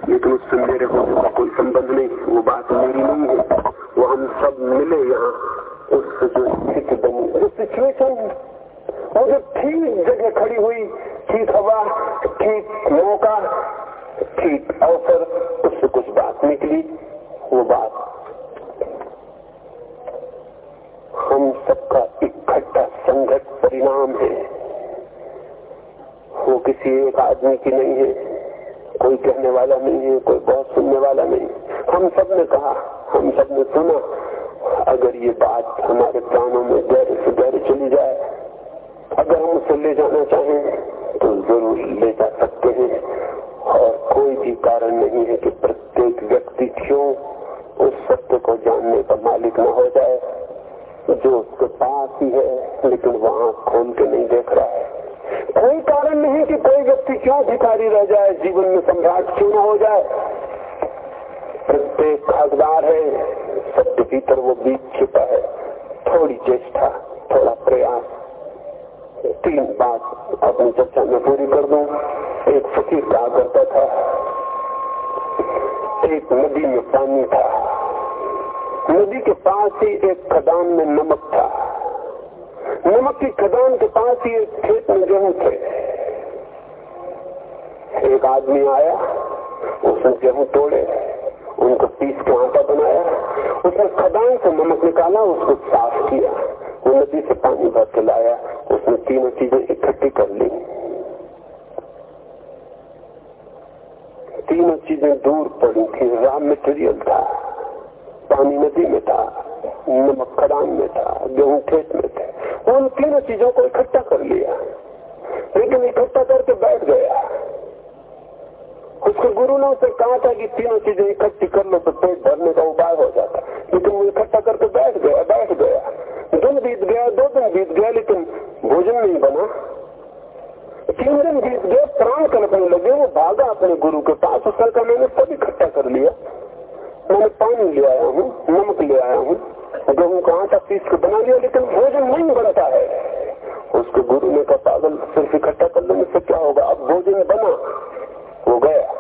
लेकिन उससे मेरे होने का कोई संबंध नहीं, वो बात मेरी नहीं है। वो हम सब मिले यहाँ उससे जो स्थिति बनी सिचुएशन वो जो ठीक जगह खड़ी हुई, ठीक हवा, ठीक मौका, ठीक अवसर, उससे कुछ बात निकली, वो बात हम सबका इकट्ठा संघट परिणाम है। वो किसी एक आदमी की नहीं है, कोई कहने वाला नहीं है, कोई बहुत सुनने वाला नहीं। हम सबने कहा, हम सबने सुना, अगर ये बात हमारे प्राणों में गहरे से गहरे चली जाए, अगर हम उसे ले जाना चाहें तो ज़रूर ले जा सकते हैं। और कोई भी कारण नहीं है कि प्रत्येक व्यक्ति क्यों उस सत्य को जानने का मालिक न हो जाए। जो उसके पास ही है, लेकिन वहाँ खोल के नहीं देख रहा है। कोई कारण नहीं कि कोई व्यक्ति क्यों भिखारी रह जाए, जीवन में सम्राट क्यों न हो जाए। प्रत्येक हकदार है सत्य भीतर वो बीच छिपा है। थोड़ी चेष्टा, थोड़ा प्रयास। तीन बात अपनी चर्चा में पूरी कर दू। एक फकीर कहा करता था। एक नदी में पानी था। नदी के पास ही एक खदान में नमक था। नमक की खदान के पास ही एक खेत में गेहूँ थे। एक आदमी आया, उसने गेहूँ तोड़े, उनको पीस के आटा बनाया, उसने खदान से नमक निकाला, उसको साफ़ किया। वो नदी से पानी भर के लाया, उसने तीनों चीज़ें इकट्ठी कर ली। तीनों चीज़ें दूर पड़ी थी रॉ मटेरियल था। पानी नदी में था, नमक खदान में था, गेहूँ खेत में थे। उन तीनों चीज़ों को इकट्ठा कर लिया। लेकिन इकट्ठा करके बैठ गया। उसके गुरु ने उसे कहा था कि तीनों चीज़ें इकट्ठी कर लो तो पेट भरने का उपाय हो जाता। लेकिन वो इकट्ठा करके बैठ गया बैठ गया। दिन बीत गया, दो दिन बीत गया, लेकिन भोजन नहीं बना। तीन दिन बीत गए, प्राण कल्पने लगे, वो भागा अपने गुरु के पास। कहा मैंने सब इकट्ठा कर लिया। मैंने पानी ले आया हूँ, नमक ले आया हूँ। गेहूँ का आटा पीस के बना लिया, लेकिन भोजन नहीं बनता है। उसके गुरु ने कहा, पागल, सिर्फ़ इकट्ठा कर लेने से क्या होगा? अब भोजन बना। वो गया।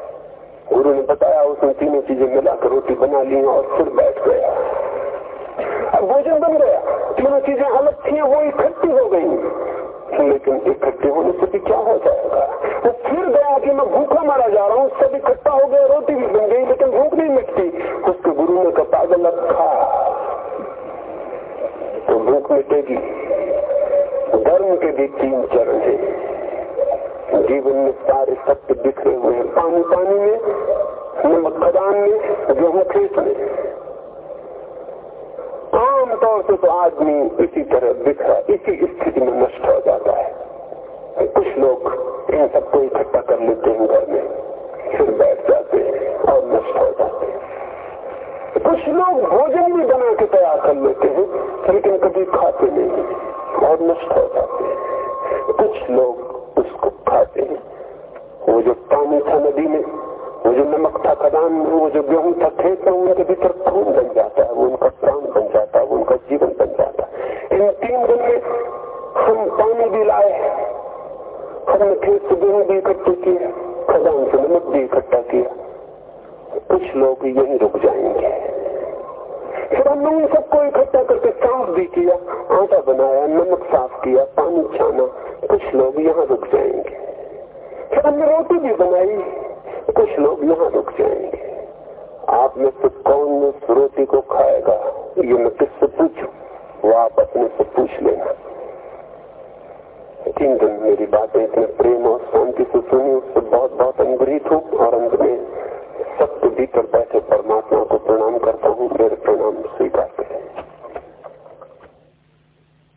गुरु ने बताया, उसने तीनों चीज़ें मिलाकर रोटी बना ली और फिर बैठ गया। अब भोजन बन गया। तीनों चीज़ें अलग थी, वो इकट्ठी हो गई। लेकिन इकट्ठे होने से भी क्या हो जाएगा? वो फिर गया कि मैं भूखा मारा जा रहा हूँ सब इकट्ठा हो गया, रोटी भी बन गई, लेकिन भूख नहीं मिटती। उसके गुरु ने कहा, पागल अब खा। तो भूख मिटेगी। धर्म के भी तीन चरण है। जीवन में सारे सत्य बिखरे हुए हैं। पानी पानी में, नमक खदान में, गेहूँ खेत में। आमतौर से तो आदमी इसी तरह बिखरा इसी स्थिति में नष्ट हो जाता है। कुछ लोग इन सबको इकट्ठा कर लेते हैं घर में, फिर बैठ जाते हैं और नष्ट हो जाते हैं। कुछ लोग भोजन भी बना के तैयार कर लेते हैं, लेकिन कभी खाते नहीं और नष्ट हो जाते हैं। कुछ लोग उसको खाते हैं। वो जो पानी था नदी में वो जो नमक था खदान में वो जो गेहूँ था खेत में उनके भीतर खून बन जाता है, वो उनका प्राण बन जाता है, वो उनका जीवन बन जाता है। इन तीन दिन में हम पानी भी लाए, हमने खेत से गेहूँ भी इकट्ठे किए, खदान से नमक भी इकट्ठा किया। कुछ लोग यही रुक जाएँगे। फिर हमने उन सबको इकट्ठा करके साफ़ भी किया, आटा बनाया, नमक साफ़ किया, पानी छाना, कुछ लोग यहाँ रुक जाएँगे। फिर हमने रोटी भी बनाई कुछ लोग यहाँ रुक जाएँगे। आप में से कौन उस रोटी को खाएगा? ये मैं किससे पूछू? वो आप अपने से पूछ लेना। तीन दिन मेरी बातें इतने प्रेम और शांति से सुनी, उससे बहुत बहुत अनुग्रहित हूँ और अंत में सत्य भीतर बैठे परमात्मा को प्रणाम करता हूँ, मेरे प्रणाम से।